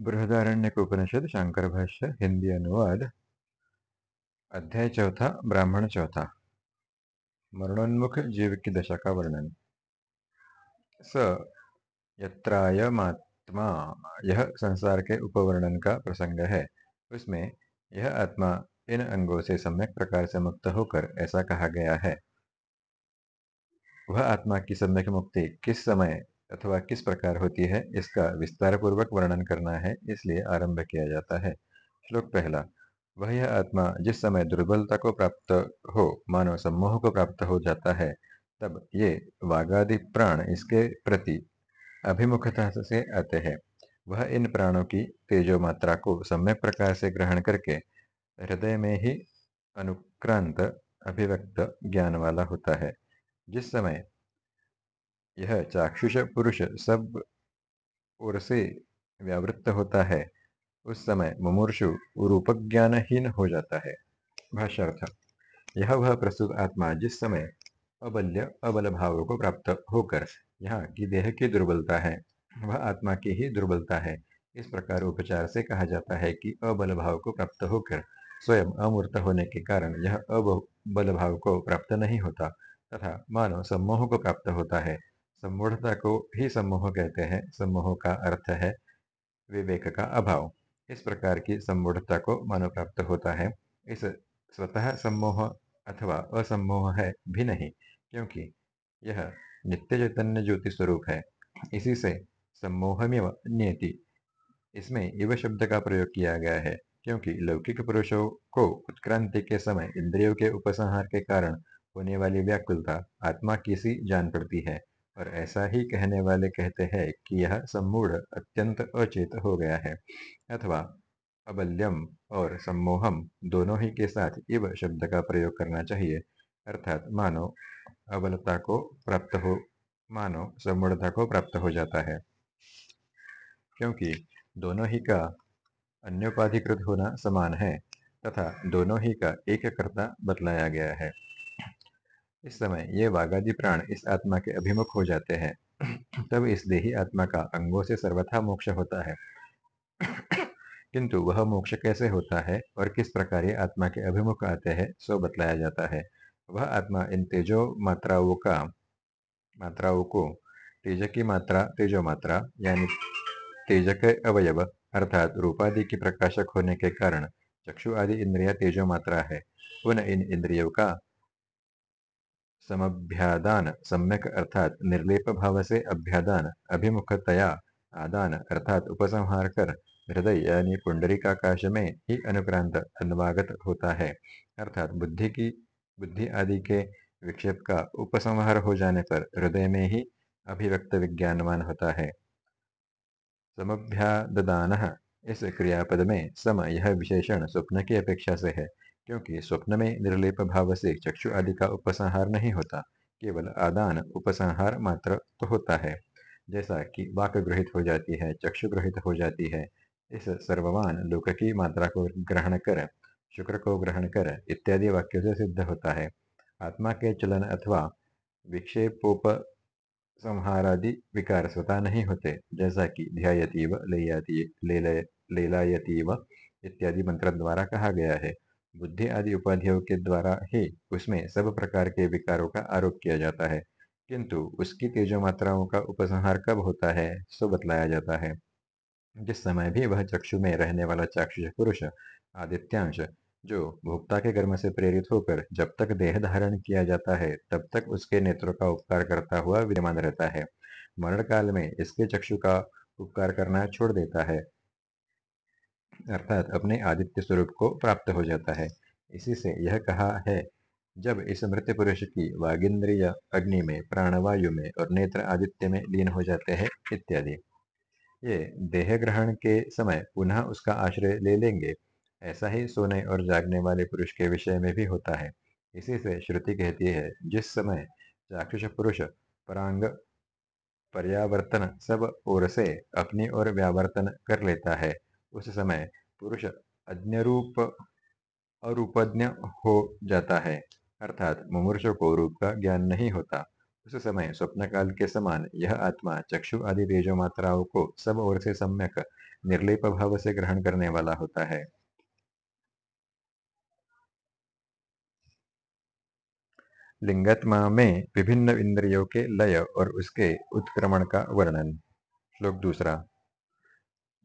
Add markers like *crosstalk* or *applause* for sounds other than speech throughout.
बृहदारण्यक उपनिषद, शंकर भाष्य, हिंदी अनुवाद, अध्याय चौथा, ब्राह्मण चौथा। मरणोन्मुख जीव की दशा का वर्णन। स यत्रायमात्मा, यह संसार के उपवर्णन का प्रसंग है। उसमें यह आत्मा इन अंगों से सम्यक प्रकार से मुक्त होकर ऐसा कहा गया है। वह आत्मा की सम्यक मुक्ति किस समय अथवा किस प्रकार होती है, इसका विस्तार पूर्वक वर्णन करना है, इसलिए आरंभ किया जाता है। श्लोक पहला, वह यह आत्मा जिस समय दुर्बलता को प्राप्त हो, मानव सम्मोह को प्राप्त हो जाता है, तब ये वागादि प्राण इसके प्रति अभिमुखता से आते हैं। वह इन प्राणों की तेजो मात्रा को सम्यक प्रकार से ग्रहण करके हृदय में ही अनुक्रांत अभिव्यक्त ज्ञान वाला होता है। जिस समय यह चाक्षुष पुरुष सब ओर से व्यावृत्त होता है। उस समय मुमूर्षु रूप ज्ञानहीन हो जाता है। भाष्यर्थ, यह वह प्रस्तुत आत्मा जिस समय अबल्य अबल भाव को प्राप्त होकर यहाँ की देह की दुर्बलता है, वह आत्मा की ही दुर्बलता है। इस प्रकार उपचार से कहा जाता है कि अबल भाव को प्राप्त होकर स्वयं अमूर्त होने के कारण यह अबल भाव को प्राप्त नहीं होता तथा मानव सम्मोह को प्राप्त होता है। सम्मूढ़ता को ही सम्मोह कहते हैं। सम्मोह का अर्थ है विवेक का अभाव। इस प्रकार की सम्मूढ़ता को मानव प्राप्त होता है। इस स्वतः सम्मोह अथवा असम्मोह है भी नहीं, क्योंकि यह नित्य चैतन्य ज्योति स्वरूप है। इसी से सम्मोहमेव नियति, इसमें इव शब्द का प्रयोग किया गया है, क्योंकि लौकिक पुरुषों को उत्क्रांति के समय इंद्रियों के उपसंहार के कारण होने वाली व्याकुलता आत्मा की सी जान पड़ती है। और ऐसा ही कहने वाले कहते हैं कि यह सम्मूढ़ अत्यंत अचेत हो गया है, अथवा अबल्यम और सम्मोहम दोनों ही के साथ इव शब्द का प्रयोग करना चाहिए, अर्थात मानो अबलता को प्राप्त हो, मानो सम्मूढ़ता को प्राप्त हो जाता है। क्योंकि दोनों ही का अन्योपाधिकृत होना समान है, तथा दोनों ही का एक कर्ता बतलाया गया है। इस समय ये वागादि प्राण इस आत्मा के अभिमुख हो जाते हैं। तब इस देही आत्मा का अंगों से सर्वथा मोक्ष होता है। किंतु वह मोक्ष कैसे होता है और किस प्रकार ये आत्मा के अभिमुख आते हैं, सो बतलाया जाता है। वह आत्मा इन तेजो मात्राओं का, मात्राओं को, तेज की मात्रा, तेजो मात्रा, यानी तेज के अवयव, अर्थात रूपादि की प्रकाशक होने के कारण चक्षु आदि इंद्रिया तेजो मात्रा है। उन इन इंद्रियों का समभ्यादान, सम्यक अर्थात निर्लेप भाव से अभ्यादान, अभिमुखतया आदान अर्थात उपसंहार कर हृदय यानी पुंडरीकाकाश में ही अनुक्रांत अन्वागत होता है। अर्थात बुद्धि की, बुद्धि आदि के विक्षेप का उपसंहार हो जाने पर हृदय में ही अभिव्यक्त विज्ञानवान होता है। समभ्यादान इस क्रियापद में सम यह विशेषण स्वप्न की अपेक्षा से है। क्योंकि स्वप्न में निर्लेप भाव से चक्षु आदि का उपसंहार नहीं होता, केवल आदान उपसंहार मात्र तो होता है। जैसा कि वाक ग्रहित हो जाती है, चक्षु ग्रहित हो जाती है, इस सर्ववान लोक की मात्रा को ग्रहण कर, शुक्र को ग्रहण कर इत्यादि वाक्यों से सिद्ध होता है। आत्मा के चलन अथवा विक्षेपोप संहारादि विकार स्वतः नहीं होते, जैसा कि ध्यायतीव लेलायतीव इत्यादि मंत्र द्वारा कहा गया है। बुद्धि आदि उपाधियों के द्वारा ही उसमें सब प्रकार के विकारों का आरोप किया जाता है। किंतु उसकी तेजो मात्राओं का उपसंहार कब होता है, सो बतलाया जाता है। जिस समय भी वह चक्षु में रहने वाला चाक्षुष पुरुष, आदित्यांश, जो भोक्ता के कर्म से प्रेरित होकर जब तक देह धारण किया जाता है, तब तक उसके नेत्रों का उपकार करता हुआ विद्यमान रहता है। मरण काल में इसके चक्षु का उपकार करना छोड़ देता है। अर्थात अपने आदित्य स्वरूप को प्राप्त हो जाता है। इसी से यह कहा है, जब इस मृत पुरुष की वागिंद्रिय अग्नि में, प्राणवायु में और नेत्र आदित्य में लीन हो जाते हैं, इत्यादि। ये देह ग्रहण के समय पुनः उसका आश्रय ले लेंगे। ऐसा ही सोने और जागने वाले पुरुष के विषय में भी होता है। इसी से श्रुति कहती है, जिस समय चाक्षुष पुरुष, परांग, पर्यावर्तन सब ओर से अपनी ओर व्यावर्तन कर लेता है उस समय पुरुष अज्ञरूप अरूपज्ञ हो जाता है। अर्थात मुमूर्ष को रूप का ज्ञान नहीं होता। उस समय स्वप्न काल के समान यह आत्मा चक्षु आदि तेजो मात्राओं को सब ओर से सम्यक, निर्लेप भाव से ग्रहण करने वाला होता है। लिंगात्मा में विभिन्न इंद्रियों के लय और उसके उत्क्रमण का वर्णन। श्लोक दूसरा।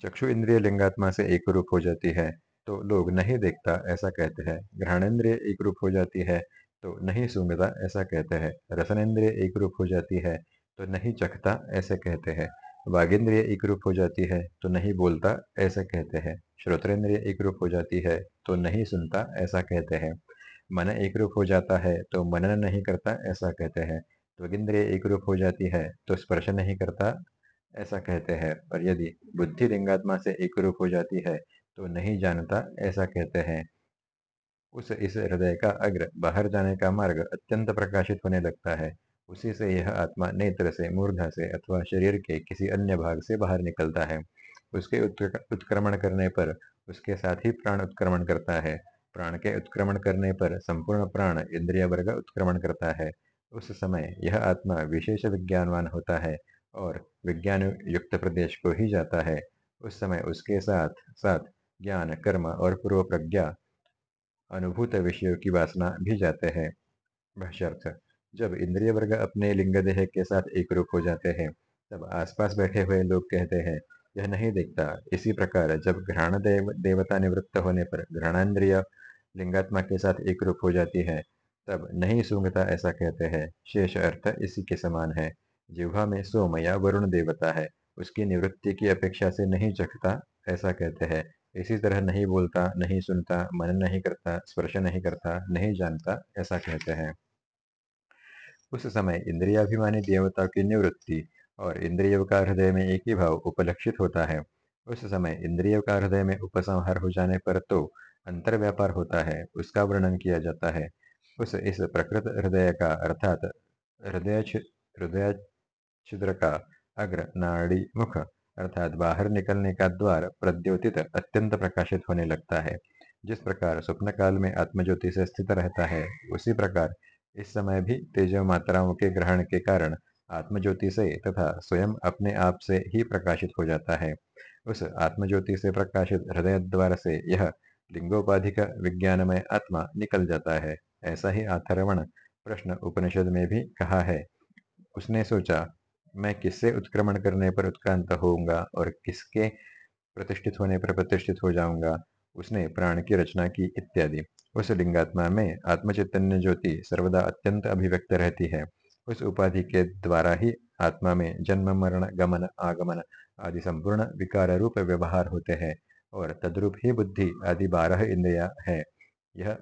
चक्षु इंद्रिय लिंगात्मा से एक रूप हो जाती है तो लोग नहीं देखता, ऐसा कहते हैं। ग्रहणेन्द्रिय एक रूप हो जाती है तो नहीं सूंघता, ऐसा कहते हैं। रसनेन्द्रिय एक रूप हो जाती है तो नहीं चखता, ऐसे कहते हैं। वागिंद्रिय एक रूप हो जाती है तो नहीं बोलता, ऐसा कहते हैं। श्रोत्रेंद्रिय एक रूप हो जाती है तो नहीं सुनता, ऐसा कहते हैं। मन एक रूप हो जाता है तो मनन नहीं करता, ऐसा कहते हैं। त्वगिंद्रिय एक रूप हो जाती है तो स्पर्श नहीं करता ऐसा कहते हैं। और यदि बुद्धि लिंगात्मा से एक रूप हो जाती है तो नहीं जानता ऐसा कहते हैं। उस इस हृदय का अग्र बाहर जाने का मार्ग अत्यंत प्रकाशित होने लगता है। उसी से यह आत्मा नेत्र से, मूर्धा से अथवा शरीर के किसी अन्य भाग से बाहर निकलता है। उसके उत्क्रमण करने पर उसके साथ ही प्राण उत्क्रमण करता है। प्राण के उत्क्रमण करने पर संपूर्ण प्राण इंद्रिय वर्ग उत्क्रमण करता है। उस समय यह आत्मा विशेष विज्ञानवान होता है। और विज्ञान युक्त प्रदेश को ही जाता है। उस समय उसके साथ साथ ज्ञान कर्म और पूर्व प्रज्ञा अनुभूत विषयों की वासना भी जाते हैं। भाष्यर्थ जब इंद्रिय वर्ग अपने लिंग देह के साथ एक रूप हो जाते हैं तब आसपास बैठे हुए लोग कहते हैं यह नहीं देखता। इसी प्रकार जब घृण देव, देवता निवृत्त होने पर घ्राणेन्द्रिय लिंगात्मा के साथ एक रूप हो जाती है तब नहीं सूंघता ऐसा कहते हैं। शेष अर्थ इसी के समान है। जिह्वा में सोम या वरुण देवता है, उसकी निवृत्ति की अपेक्षा से नहीं चखता, ऐसा कहते हैं। इसी तरह नहीं बोलता, नहीं सुनता, मन नहीं करता, स्पर्श नहीं करता, नहीं जानता, ऐसा कहते हैं। उस समय इंद्रियाभिमानी देवता की निवृत्ति और इंद्रियों का हृदय में एक ही भाव उपलक्षित होता है। उस समय इंद्रियों का हृदय में उपसंहार हो जाने पर तो अंतर व्यापार होता है, उसका वर्णन किया जाता है। उस इस प्रकृत हृदय का अर्थात हृदय हृदय छिद्र का अग्र नाड़ी मुख अर्थात बाहर निकलने का द्वार प्रद्योतित अत्यंत प्रकाशित होने लगता है। जिस प्रकार स्वप्न काल में आत्मज्योति से स्थित रहता है, उसी प्रकार इस समय भी तेज मात्राओं के ग्रहण के कारण आत्मज्योति से तथा स्वयं अपने आप से ही प्रकाशित हो जाता है। उस आत्मज्योति से प्रकाशित हृदय द्वार से यह लिंगोपाधिक विज्ञानमय आत्मा निकल जाता है, ऐसा ही आथर्वण प्रश्न उपनिषद में भी कहा है। उसने सोचा मैं किससे उत्क्रमण करने पर उत्क्रांत होऊँगा और किसके प्रतिष्ठित होने पर प्रतिष्ठित हो जाऊँगा, उसने प्राण की रचना की इत्यादि। उस लिंगात्मा में आत्मचैतन्य ज्योति सर्वदा अत्यंत अभिव्यक्त रहती है। उस उपाधि के द्वारा ही आत्मा में जन्म, मरण, गमन, आगमन आदि संपूर्ण विकार रूप व्यवहार होते हैं और तद्रूप ही बुद्धि आदि बारह इंद्रिया है। यह,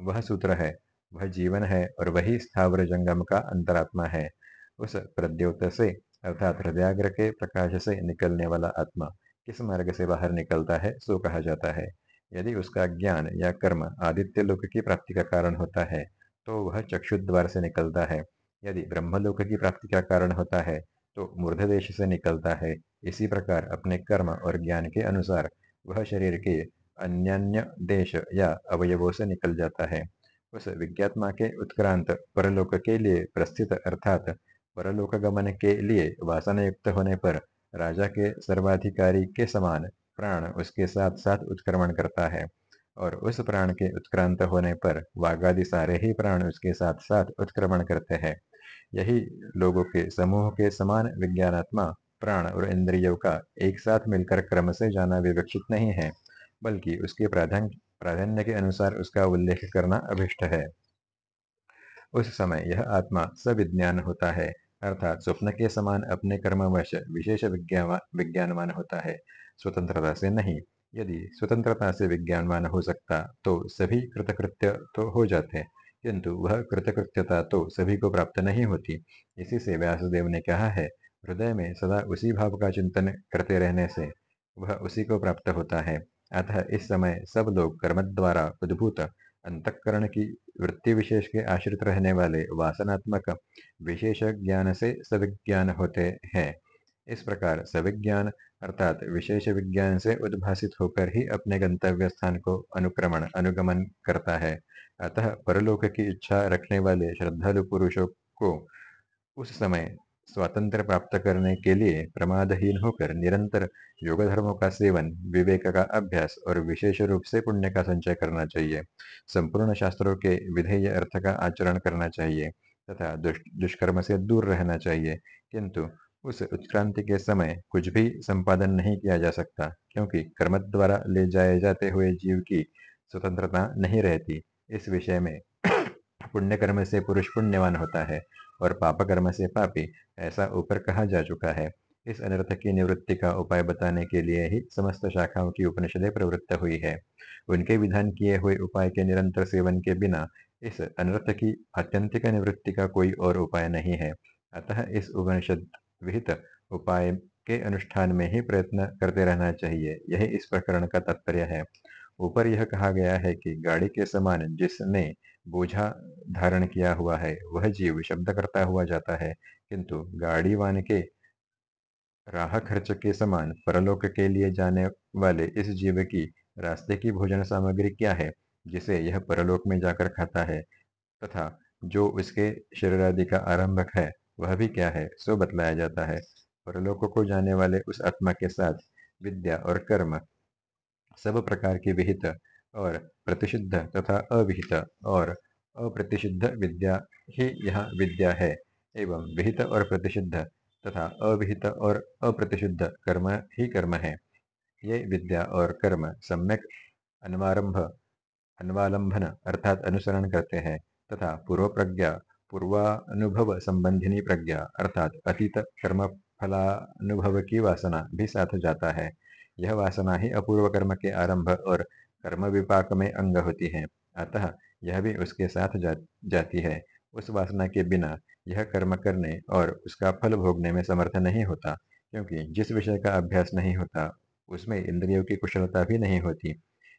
वह सूत्र है, वह जीवन है और वही स्थावर जंगम का अंतरात्मा है। उस प्रद्योत से अर्थात हृदयाग्र के प्रकाश से निकलने वाला आत्मा किस मार्ग से बाहर निकलता है, सो कहा जाता है। यदि उसका ज्ञान या कर्म आदित्य लोक की प्राप्ति का कारण होता है तो वह चक्षुद्वार से निकलता है। यदि ब्रह्मलोक की प्राप्ति का कारण होता है तो मूर्ध देश से निकलता है। इसी प्रकार अपने कर्म और ज्ञान के अनुसार वह शरीर के अन्य देश या अवयवों से निकल जाता है। उस विज्ञात्मा के उत्क्रांत परलोक के लिए प्रस्थित अर्थात परलोक गमन के लिए वासना युक्त होने पर राजा के सर्वाधिकारी के समान प्राण उसके साथ साथ उत्क्रमण करता है और उस प्राण के उत्क्रांत होने पर वाघादि सारे ही प्राण उसके साथ साथ उत्क्रमण करते हैं। यही लोगों के समूह के समान विज्ञानात्मा प्राण और इंद्रियों का एक साथ मिलकर क्रम से जाना विवक्षित नहीं है, बल्कि उसके प्राधान्य प्राधान्य के अनुसार उसका उल्लेख करना अभिष्ट है। उस समय यह आत्मा सविज्ञान होता है, अर्थात स्वप्न के समान अपने कर्मवश विशेष विज्ञानवान होता है। स्वतंत्रता से नहीं, यदि स्वतंत्रता से विज्ञानवान हो सकता तो सभी कृतकृत्य तो हो जाते, किंतु वह कृतकृत्यता तो सभी को प्राप्त नहीं होती। इसी से व्यासदेव ने कहा है, हृदय में सदा उसी भाव का चिंतन करते रहने से वह उसी को प्राप्त होता है। अतः इस समय सब लोग कर्म द्वारा उद्भूत अंतकरण की वृत्ति विशेष के आश्रित रहने वाले वासनात्मक विशेष ज्ञान से सविज्ञान होते हैं। इस प्रकार सविज्ञान अर्थात विशेष विज्ञान से उद्भासित होकर ही अपने गंतव्य स्थान को अनुक्रमण, अनुगमन करता है। अतः परलोक की इच्छा रखने वाले श्रद्धालु पुरुषों को उस समय स्वातंत्र प्राप्त करने के लिए प्रमादहीन होकर निरंतर योग धर्मों का सेवन, विवेक का अभ्यास और विशेष रूप से पुण्य का संचय करना चाहिए। संपूर्ण शास्त्रों के विधेय अर्थ का आचरण करना चाहिए तथा दुष्कर्म से दूर रहना चाहिए। किंतु उस उत्क्रांति के समय कुछ भी संपादन नहीं किया जा सकता, क्योंकि कर्म द्वारा ले जाए जाते हुए जीव की स्वतंत्रता नहीं रहती। इस विषय में पुण्य कर्म से पुरुष पुण्यवान होता है। और पाप कर्म से पापी, ऐसा ऊपर कहा जा चुका है। इस अनर्थ की निवृत्ति का उपाय बताने के लिए ही समस्त शाखाओं की उपनिषदें प्रवृत्त हुई है। उनके विधान किए हुए उपाय के निरंतर सेवन के बिना इस अनर्थ की आत्यंतिक निवृत्ति का कोई और उपाय नहीं है। अतः इस उपनिषद विहित उपाय के अनुष्ठान में ही प्रयत्न करते रहना चाहिए। यही इस प्रकरण का तात्पर्य है। ऊपर यह कहा गया है कि गाड़ी के समान जिसने बोझा धारण किया हुआ है। वह जीव शब्द करता हुआ जाता है, किंतु गाड़ी वान के राह खर्च के समान परलोक के लिए जाने वाले इस जीव की रास्ते की भोजन सामग्री क्या है, जिसे यह परलोक में जाकर खाता है? तथा जो उसके शरीर आदि का आरंभक है, वह भी क्या है, सो बतलाया जाता है। परलोक को जाने वाले उस आत्मा के साथ विद्या और कर्म सब प्रकार की विहित और प्रतिषिद्ध तथा अविहित और अप्रतिषिद्ध विद्या ही यह विद्या है। एवं विहित और प्रतिषिद्ध तथा अविहित और अप्रतिषिद्ध कर्म ही कर्म है। ये विद्या और कर्म सम्यक अन्वारंभ अन्वालंबन अर्थात अनुसरण करते हैं तथा पूर्व प्रज्ञा पूर्वानुभव संबंधिनी प्रज्ञा अर्थात अतीत कर्म फलानुभव की वासना भी साथ जाता है। यह वासना ही अपूर्व कर्म के आरंभ और कर्म विपाक में अंग होती है। अतः यह भी उसके साथ जा, जाती है। उस वासना के बिना यह कर्म करने और उसका फल भोगने में समर्थ नहीं होता क्योंकि जिस विषय का अभ्यास नहीं होता उसमें इंद्रियों की कुशलता भी नहीं होती।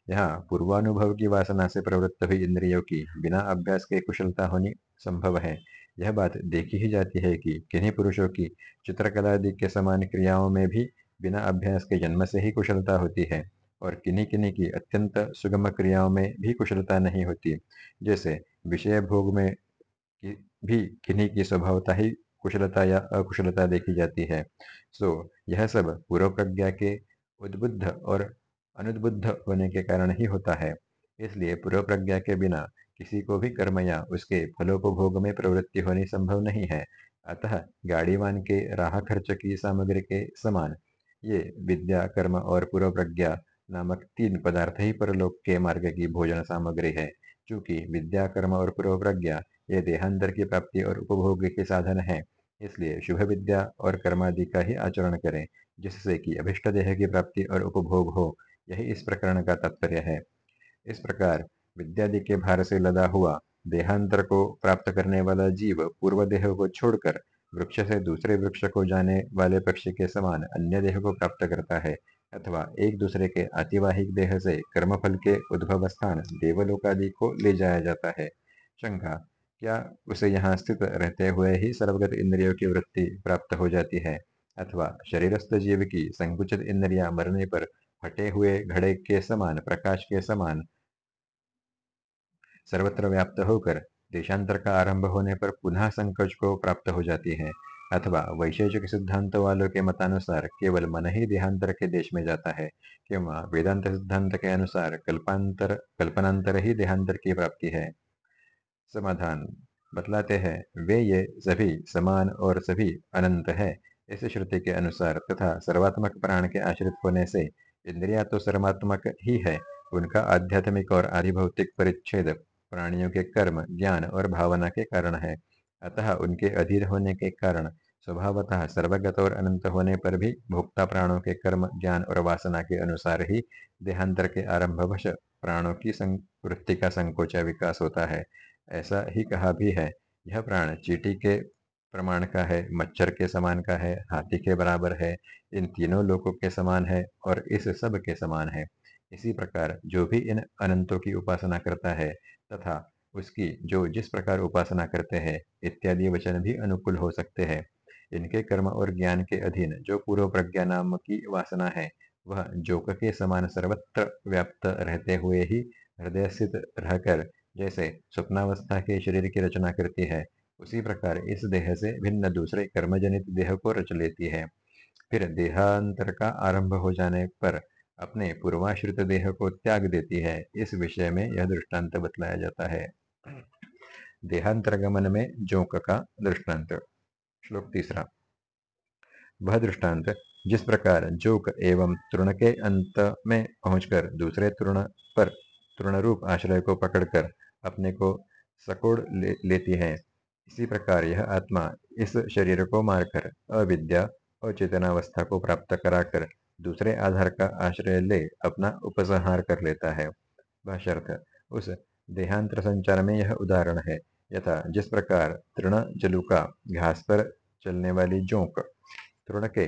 यहाँ पूर्वानुभव की वासना से प्रवृत्त हुई इंद्रियों की बिना अभ्यास के कुशलता होनी संभव है। यह बात देखी ही जाती है कि किन्हीं पुरुषों की चित्रकला आदि के समान क्रियाओं में भी बिना अभ्यास के जन्म से ही कुशलता होती है। और किन्हीं किन्हीं की अत्यंत सुगम क्रियाओं में भी कुशलता नहीं होती जैसे विषय भोग में भी किन्हीं की स्वभावता ही कुशलता या अकुशलता देखी जाती है। सो, यह सब पूर्व प्रज्ञा के उद्बुद्ध और अनुद्बुद्ध होने के कारण ही होता है। इसलिए पूर्व प्रज्ञा के बिना किसी को भी कर्म या उसके फलोपभोग में प्रवृत्ति होनी संभव नहीं है। अतः गाड़ीवान के राह खर्च की सामग्री के समान ये विद्या, कर्म और पूर्व प्रज्ञा नामक तीन पदार्थ ही परलोक के मार्ग की भोजन सामग्री है। चूँकि विद्या, कर्म और पूर्व प्रज्ञा ये देहांतर की प्राप्ति और उपभोग के साधन है, इसलिए शुभ विद्या और कर्मादि का ही आचरण करें, जिससे कि अभिष्ट देह की प्राप्ति और उपभोग हो, यही इस प्रकरण का तात्पर्य है। इस प्रकार विद्यादि के भार से लदा हुआ देहांतर को प्राप्त करने वाला जीव पूर्व देह को छोड़कर वृक्ष से दूसरे वृक्ष को जाने वाले पक्षी के समान अन्य देह को प्राप्त करता है अथवा एक दूसरे के अतिवाहिक देह से कर्मफल के उद्भव स्थान देवलोकादि को ले जाया जाता है। शंका, क्या उसे यहाँ स्थित रहते हुए ही सर्वगत इंद्रियों की वृत्ति प्राप्त हो जाती है? अथवा शरीरस्थ जीव की संकुचित इंद्रिया मरने पर फटे हुए घड़े के समान, प्रकाश के समान सर्वत्र व्याप्त होकर देशांतर का आरंभ होने पर पुनः संकोच को प्राप्त हो जाती है। अथवा वैशेषिक सिद्धांत वालों के मतानुसार केवल मन ही देहांतर के देश में जाता है, क्यों? वेदांत सिद्धांत के अनुसार कल्पांतर, कल्पनांतर ही देहांतर की प्राप्ति है। समाधान, बतलाते हैं, वे ये सभी समान और सभी अनंत है। इस श्रुति के अनुसार तथा सर्वात्मक प्राण के आश्रित होने से इंद्रिया तो सर्वात्मक ही है, उनका आध्यात्मिक और आधिभौतिक परिच्छेद प्राणियों के कर्म, ज्ञान और भावना के कारण है। अतः उनके अधीर होने के कारण स्वभावतः सर्वगत और अनंत होने पर भी भोक्ता प्राणों के कर्म, ज्ञान और वासना के अनुसार ही देहांतर के आरंभवश प्राणों की वृत्ति का संकोचा विकास होता है। ऐसा ही कहा भी है। यह प्राण चीटी के प्रमाण का है, मच्छर के समान का है, हाथी के बराबर है, इन तीनों लोकों के समान है और इस सब के समान है। इसी प्रकार जो भी इन अनंतों की उपासना करता है तथा उसकी जो जिस प्रकार उपासना करते हैं, इत्यादि वचन भी अनुकूल हो सकते हैं। इनके कर्म और ज्ञान के अधीन जो पूर्व प्रज्ञा नाम की वासना है, वह जोक के समान सर्वत्र व्याप्त रहते हुए ही हृदय स्थित रहकर, जैसे स्वप्नावस्था के शरीर की रचना करती है, उसी प्रकार इस देह से भिन्न दूसरे कर्मजनित देह को रच लेती है। फिर देहांतर का आरंभ हो जाने पर अपने पूर्वाश्रित देह को त्याग देती है, इस विषय में यह दृष्टांत बतलाया जाता है। देहांतर देहांतरगमन में जोक का दृष्टांत। श्लोक तीसरा। वह दृष्टांत जिस प्रकार जोक एवं तृण के अंत में पहुंचकर दूसरे तृण पर तृण रूप आश्रय को पकड़कर अपने को सकोड़ ले, लेती है इसी प्रकार यह आत्मा इस शरीर को मारकर अविद्या और चेतनावस्था को प्राप्त कराकर दूसरे आधार का आश्रय ले अपना उपसंहार कर लेता है। उस देहांतर संचार में यह उदाहरण है यथा, जिस प्रकार तृण जलुका घास पर चलने वाली जोंक तृण के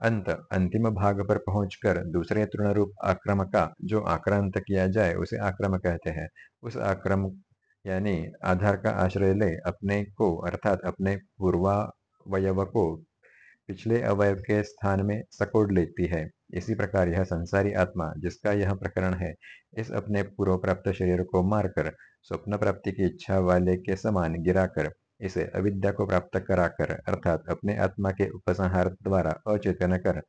अंत, अंतिम भाग पर पहुंचकर दूसरे तृण रूप आक्रम का जो आक्रांत किया जाए, उसे आक्रम कहते हैं। उस आक्रम, यानी आधार का आश्रय ले अपने को, अर्थात अपने पूर्वावयव को पिछले अवयव के स्थान में सकोड़ लेती है। इसी प्रकार यह संसारी आत्मा, जिसका यह प्रकरण है, इस अपने पूर्व प्राप्त शरीर को मारकर स्वप्न प्राप्ति की इच्छा वाले के समान गिराकर, इसे अविद्या को प्राप्त कराकर, अर्थात अपने आत्मा के उपसंहार द्वारा अचेतन कर,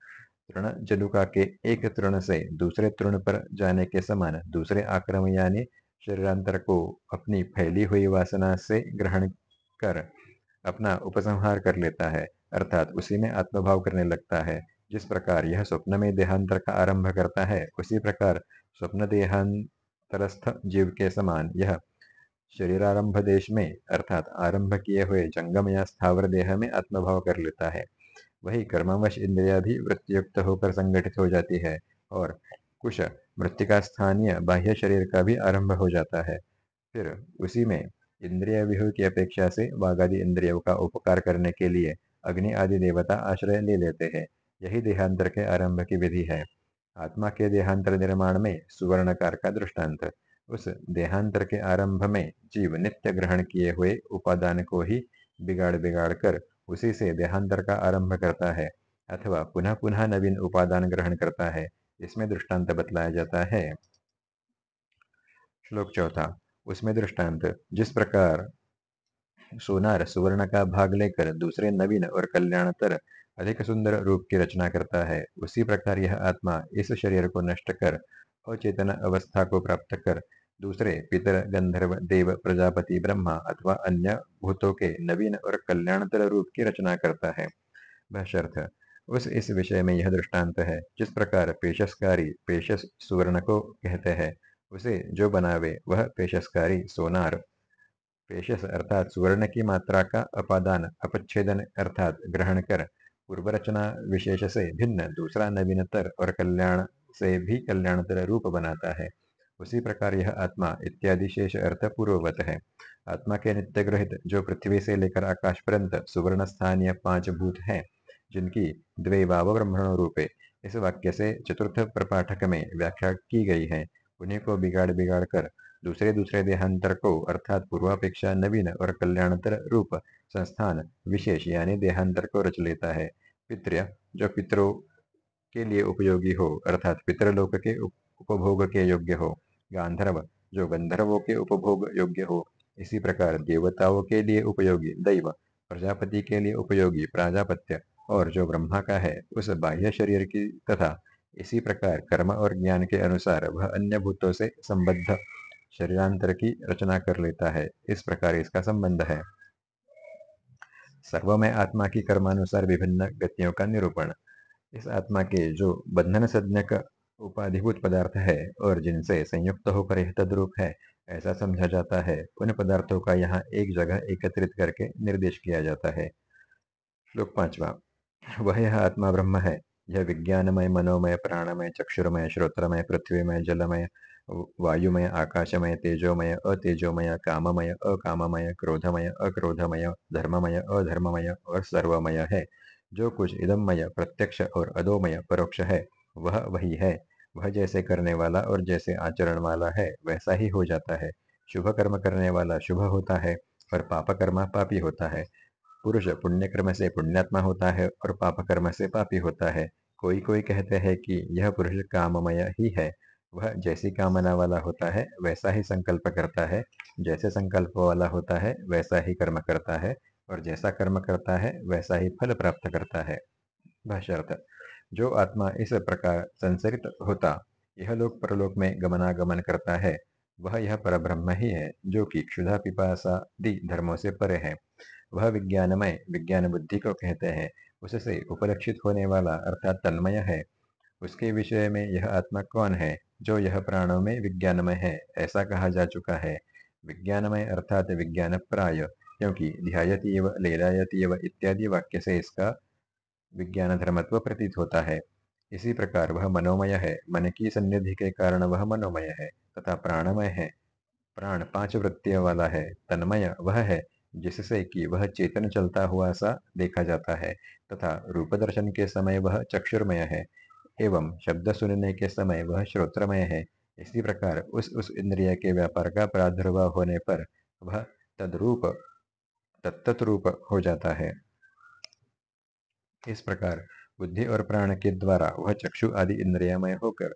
तृण जलुका के एक तृण से दूसरे तृण पर जाने के समान दूसरे आक्रम यानी शरीरांतर को अपनी फैली हुई वासना से ग्रहण कर, अपना उपसंहार कर लेता है, अर्थात उसी में आत्मभाव करने लगता है। जिस प्रकार यह स्वप्न में देहांतर का आरंभ करता है, उसी प्रकार स्वप्न देहांतरस्थ जीव के समान यह शरीरारंभ देश में अर्थात आरंभ किए हुए जंगम या स्थावर देह में आत्मभाव कर लेता है। वही कर्मवश इंद्रिया भी वृत्तियुक्त होकर संगठित हो जाती है और कुछ मृतिका स्थानीय बाह्य शरीर का भी आरंभ हो जाता है। फिर उसी में इंद्रिय विहु की अपेक्षा से वाघादि इंद्रियों का उपकार करने के लिए अग्नि आदि देवता आश्रय ले लेते हैं। यही देहांतर के आरंभ की विधि है। आत्मा के देहांतर निर्माण में सुवर्णकार का दृष्टांत। उस देहांतर के आरंभ में जीव नित्य ग्रहण किए हुए उपादान को ही बिगाड़ बिगाड़ कर उसी से देहांतर का आरंभ करता है, अथवा पुनः पुनः नवीन उपादान ग्रहण करता है। इसमें दृष्टांत बतलाया जाता है। श्लोक चौथा, उसमें दृष्टांत, जिस प्रकार सोनार सुवर्ण का भाग लेकर दूसरे नवीन और कल्याणतर अधिक सुंदर रूप की रचना करता है, उसी प्रकार यह आत्मा इस शरीर को नष्ट कर, अचेतन अवस्था को प्राप्त कर दूसरे पितर गंधर्व देव प्रजापति ब्रह्मा अथवा अन्य भूतों के नवीन और कल्याणतर रूप की रचना करता है। उस इस विषय में यह दृष्टांत है, जिस प्रकार पेशस्कारी पेशस सुवर्ण को कहते हैं, उसे जो बनावे वह पेशस्कारी सोनार। पेशस अर्थात सुवर्ण की मात्रा का अपादान, अपच्छेदन अर्थात ग्रहण कर पूर्व रचना विशेष से भिन्न दूसरा नवीनतर और कल्याण से भी कल्याणतर रूप बनाता है। उसी प्रकार यह आत्मा इत्यादि शेष अर्थ पूर्ववत है। आत्मा के नित्य ग्रहित जो पृथ्वी से लेकर आकाश पर्यंत सुवर्ण स्थानीय पाँच भूत हैं, जिनकी द्वे वाव ब्रह्मण रूपे इस वाक्य से चतुर्थ प्रपाठक में व्याख्या की गई है। उन्हीं को बिगाड़ बिगाड़ कर दूसरे दूसरे देहांतर को अर्थात पूर्वापेक्षा नवीन और कल्याणतर रूप संस्थान विशेष यानी देहांतर को रच लेता है। पितृ, जो पितरों के लिए उपयोगी हो, अर्थात पितृलोक के उपभोग के योग्य हो गांधर्व, जो गंधर्वों के उपभोग योग्य हो। इसी प्रकार देवताओं के लिए उपयोगी दैव, प्रजापति के लिए उपयोगी प्राजापत्य, और जो ब्रह्मा का है, उस बाह्य शरीर की तथा। इसी प्रकार कर्म और ज्ञान के अनुसार वह अन्य भूतों से संबद्ध शरीरांतर की रचना कर लेता है। इस प्रकार इसका संबंध है। सर्व में आत्मा की कर्मानुसार विभिन्न गतियों का निरूपण। इस आत्मा के जो बंधन सज्ञक उपाधिभूत पदार्थ है और जिनसे संयुक्त होकर यह तद्रूप है, ऐसा समझा जाता है। उन पदार्थों का यहाँ एक जगह एकत्रित करके निर्देश किया जाता है। श्लोक पांचवा। वह यह आत्मा ब्रह्म है। यह विज्ञानमय, मनोमय, प्राणमय, चक्षुरमय, श्रोत्रमय, पृथ्वीमय, जलमय वायुमय, आकाशमय, तेजोमय, अतेजोमय, काममय, अकाममय, क्रोधमय, अक्रोधमय, धर्ममय, अधर्ममय और सर्वमय है। जो कुछ इदमय प्रत्यक्ष और अदोमय परोक्ष है, वह वही है। वह जैसे करने वाला और जैसे आचरण वाला है, वैसा ही हो जाता है। शुभ कर्म करने वाला शुभ होता है और पाप कर्म पापी होता है। पुरुष पुण्य कर्म से पुण्यात्मा होता है और पाप कर्म से पापी होता है। कोई कोई कहते हैं कि यह पुरुष काममय ही है। वह जैसी कामना वाला होता है, वैसा ही संकल्प करता है। जैसे संकल्प वाला होता है, वैसा ही कर्म करता है और जैसा कर्म करता है, वैसा ही फल प्राप्त करता है। भाष्यर्थ जो आत्मा इस प्रकार संसरित होता, यह लोक परलोक में गमनागमन करता है। वह यह परब्रह्म ही है, जो कि क्षुधा पिपासादि धर्मों से परे है। वह विज्ञानमय, विज्ञान बुद्धि को कहते हैं। उससे उपलक्षित होने वाला अर्थात तन्मय है। उसके विषय में यह आत्मा कौन है, जो यह प्राणों में विज्ञानमय है, ऐसा कहा जा चुका है। विज्ञानमय अर्थात विज्ञान प्राय क्योंकि ध्यायती व लेलायती व इत्यादि वाक्य से इसका विज्ञान धर्मत्व प्रतीत होता है। इसी प्रकार वह मनोमय है। मन की सन्निधि के कारण वह मनोमय है तथा प्राणमय है। प्राण पाँच वृत्तियों वाला है, तन्मय वह है, जिससे कि वह चेतन चलता हुआ सा देखा जाता है तथा रूप दर्शन के समय वह चक्षुर्मय है एवं शब्द सुनने के समय वह श्रोत्रमय है। इसी प्रकार उस उस इंद्रिय के व्यापार का प्रादुर्भाव होने पर वह तद्रूप तत्त रूप हो जाता है। इस प्रकार बुद्धि और प्राण के द्वारा वह चक्षु आदि इंद्रियमय होकर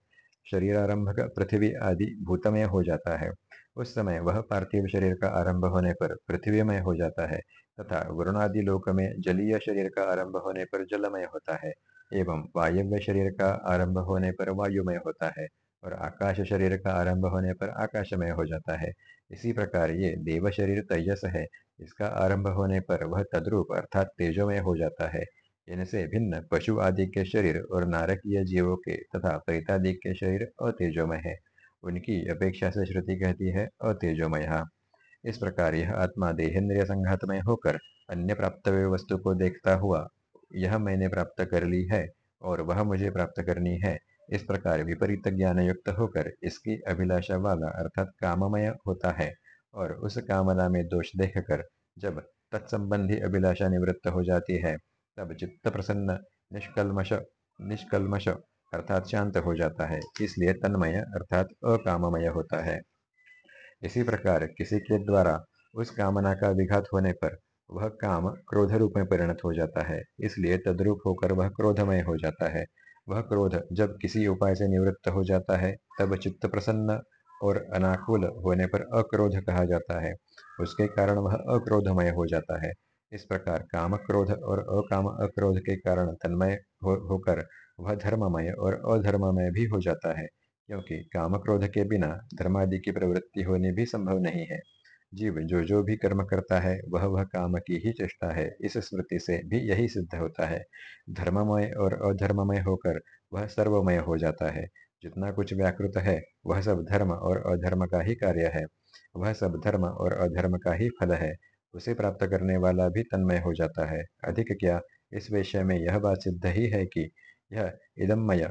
शरीरारंभक पृथ्वी आदि भूतमय हो जाता है। उस समय वह पार्थिव शरीर का आरंभ होने पर पृथ्वीमय हो जाता है तथा वरुणादि लोक में जलीय शरीर का आरंभ होने पर जलमय होता है एवं वायव्य शरीर का आरंभ होने पर वायुमय होता है और आकाश शरीर का आरंभ होने पर आकाशमय हो जाता है। इसी प्रकार ये देव शरीर तेजस है। इसका आरंभ होने पर वह तद्रूप अर्थात तेजोमय हो जाता है। इनसे भिन्न पशु आदि के शरीर और नारकीय जीवों के तथा प्रेतादि के शरीर अतेजोमय है। उनकी अपेक्षा से श्रुति कहती है, अतेजोमय इस प्रकार यह आत्मा देहेंद्रिय संघातमय होकर अन्य प्राप्त वस्तु को देखता हुआ, यह मैंने प्राप्त कर ली है और वह मुझे प्राप्त करनी है। इस प्रकार विपरीत ज्ञान युक्त होकर इसकी अभिलाषा वाला अर्थात काममय होता है और उस कामना में दोष देखकर जब तत्संबंधी अभिलाषा निवृत्त हो जाती है तब चित्त प्रसन्न निष्कलमश निष्कलमश अर्थात शांत हो जाता है, इसलिए तन्मय अर्थात अकाममय होता है। इसी प्रकार किसी के द्वारा उस कामना का विघात होने पर वह काम क्रोध रूप में परिणत हो जाता है, इसलिए तद्रूप होकर वह क्रोधमय हो जाता है। वह क्रोध जब किसी उपाय से निवृत्त हो जाता है, तब चित्त प्रसन्न और अनाकुल होने पर अक्रोध कहा जाता है। उसके कारण वह अक्रोधमय हो जाता है। इस प्रकार काम क्रोध और अकाम अक्रोध के कारण तन्मय हो, होकर वह धर्ममय और अधर्ममय भी हो जाता है क्योंकि काम क्रोध के बिना धर्मादि की प्रवृत्ति होनी भी संभव नहीं है। जीव जो जो भी कर्म करता है वह वह काम की ही चेष्टा है इस स्मृति से भी यही सिद्ध होता है। धर्ममय और अधर्ममय होकर वह सर्वमय हो जाता है। जितना कुछ व्याकृत है वह सब धर्म और अधर्म का ही कार्य है। वह सब धर्म और अधर्म का ही फल है। उसे प्राप्त करने वाला भी तन्मय हो जाता है। अधिक क्या? इस विषय में यह बात सिद्ध ही है कि यह इदमय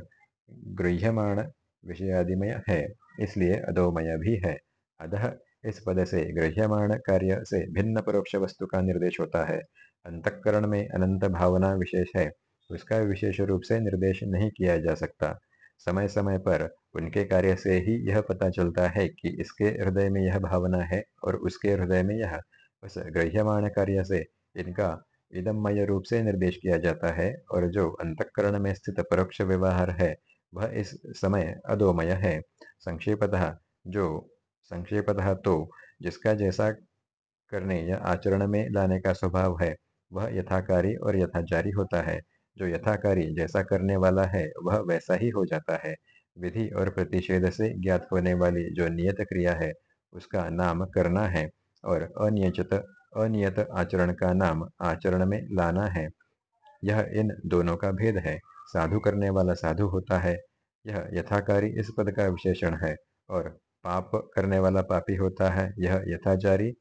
गृह्यमाण विषयादिमय है, इसलिए अधोमय भी है। अतः इस पद से गृह्यमाण कार्य से भिन्न परोक्ष वस्तु का निर्देश होता है। अंतकरण में अनंत भावना विशेष है, उसका विशेष रूप से निर्देश नहीं किया जा सकता। समय समय पर उनके कार्य से ही यह पता चलता है कि इसके हृदय में यह भावना है और उसके हृदय में यह उस गृह्यमाण कार्य से इनका इदमय रूप से निर्देश किया जाता है और जो अंतकरण में स्थित परोक्ष व्यवहार है, वह इस समय अदोमय है। संक्षेपतः, जो संक्षेपतः तो जिसका जैसा करने या आचरण में लाने का स्वभाव है, वह यथाकारी और यथाचारी होता है। जो यथाकारी जैसा करने वाला है, वह वैसा ही हो जाता है। विधि और प्रतिषेध से ज्ञात होने वाली जो नियत क्रिया है, उसका नाम करना है। और अनियचित, अनियत आचरण का नाम आचरण में लाना है। यह इन दोनों का भेद है। साधु करने वाला साधु होता है। यह यथाकारी इस पद का विशेषण है और पाप करने वाला पापी होता है। यह यथाचारी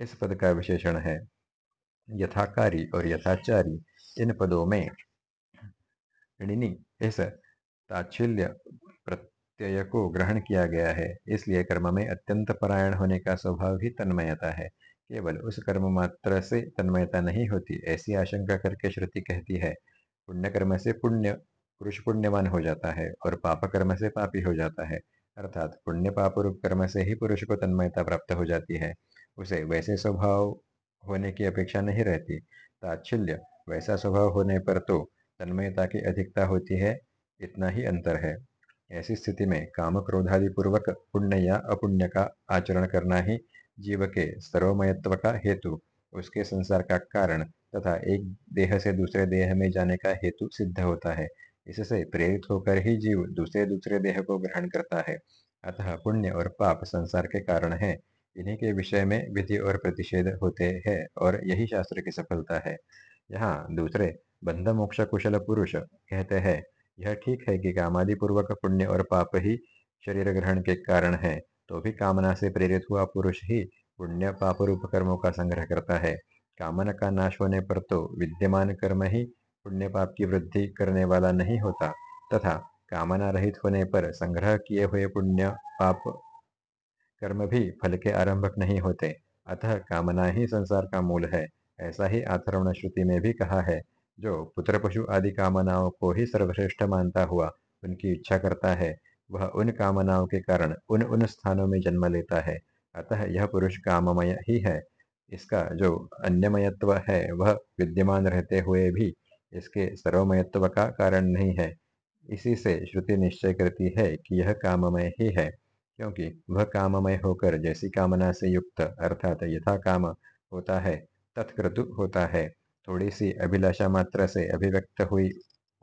इस पद का विशेषण है। यथाकारी और यथाचारी इन पदों में। इस ताच्छिल्य प्रत्यय को ग्रहण किया गया है, इसलिए कर्म में अत्यंत परायण होने का स्वभाव ही तन्मयता है। केवल उस कर्म मात्र से तन्मयता नहीं होती, ऐसी आशंका करके श्रुति कहती है पुण्य कर्म से पुण्य, पुरुष पुण्यवान हो जाता है और पाप कर्म से पापी हो जाता है। अर्थात पुण्य पाप रूप कर्म से ही पुरुष को तन्मयता प्राप्त हो जाती है। उसे वैसे स्वभाव होने की अपेक्षा नहीं रहती। ताच्छिल्य वैसा स्वभाव होने पर तो तन्मयता की अधिकता होती है, इतना ही अंतर है। ऐसी स्थिति में काम क्रोधादि पूर्वक पुण्य या अपुण्य का आचरण करना ही जीव के सर्वमयत्व का हेतु, उसके संसार का कारण तथा एक देह से दूसरे देह में जाने का हेतु सिद्ध होता है। इससे प्रेरित होकर ही जीव दूसरे दूसरे देह को ग्रहण करता है। अतः पुण्य और पाप संसार के कारण है। इन्हीं के विषय में विधि और प्रतिषेध होते हैं और यही शास्त्र की सफलता है। यहाँ दूसरे बंध मोक्ष कुशल पुरुष कहते हैं यह ठीक है कि कामादि पूर्वक पुण्य और पाप ही शरीर ग्रहण के कारण है। तो भी कामना से प्रेरित हुआ पुरुष ही पुण्य, पाप रूप कर्मों का संग्रह करता है। कामना का नाश होने पर तो विद्यमान कर्म ही पुण्य, पाप की वृद्धि करने वाला नहीं होता। तथा कामना रहित होने पर संग्रह किए हुए पुण्य, पाप कर्म भी फल के आरंभक नहीं होते। अतः कामना ही संसार का मूल है। ऐसा ही आथर्वण श्रुति में भी कहा है। जो पुत्र पशु आदि कामनाओं को ही सर्वश्रेष्ठ मानता हुआ उनकी इच्छा करता है, वह उन कामनाओं के कारण उन उन स्थानों में जन्म लेता है। अतः यह पुरुष काममय ही है। इसका जो अन्यमयत्व है, वह विद्यमान रहते हुए भी इसके सर्वमयत्व का कारण नहीं है। इसी से श्रुति निश्चय करती है कि यह काममय ही है, क्योंकि वह काममय होकर जैसी कामना से युक्त अर्थात यथा काम होता है, तत्क्रतु होता है। थोड़ी सी अभिलाषा मात्र से अभिव्यक्त हुई।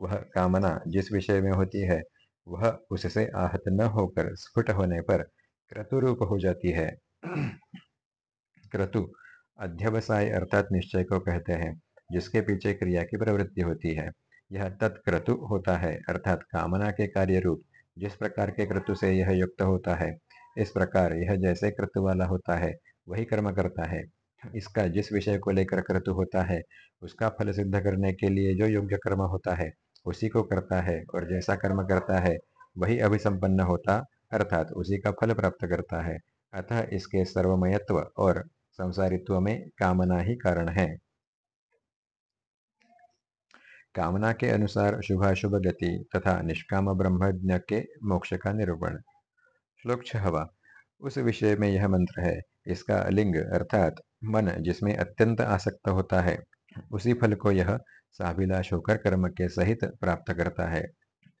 वह कामना जिस विषय में होती है, वह उससे आहत न होकर स्फुट होने पर क्रतु रूप हो जाती है। *clears throat* क्रतु, अध्यवसाय अर्थात निश्चय को कहते हैं, जिसके पीछे क्रिया की प्रवृत्ति होती है। यह तत्क्रतु होता है, अर्थात कामना के कार्य रूप जिस प्रकार के क्रतु से यह युक्त होता है, इस प्रकार यह जैसे क्रतु वाला होता है, वही कर्म करता है। इसका जिस विषय को लेकर क्रतु होता है, उसका फल सिद्ध करने के लिए जो योग्य कर्म होता है, उसी को करता है और जैसा कर्म करता है, वही अभिसंपन्न होता, अर्थात उसी का फल प्राप्त करता है। अतः इसके सर्वमयत्व और संसारित्व में कामना ही कारण है। कामना के अनुसार शुभाशुभ गति तथा निष्काम ब्रह्मज्ञ के मोक्ष का निरूपण। श्लोक छहवा। उस विषय में यह मंत्र है। इसका लिंग अर्थात मन, जिसमें अत्यंत आसक्त होता है, उसी फल को यह साभिलाष होकर कर्म के सहित प्राप्त करता है।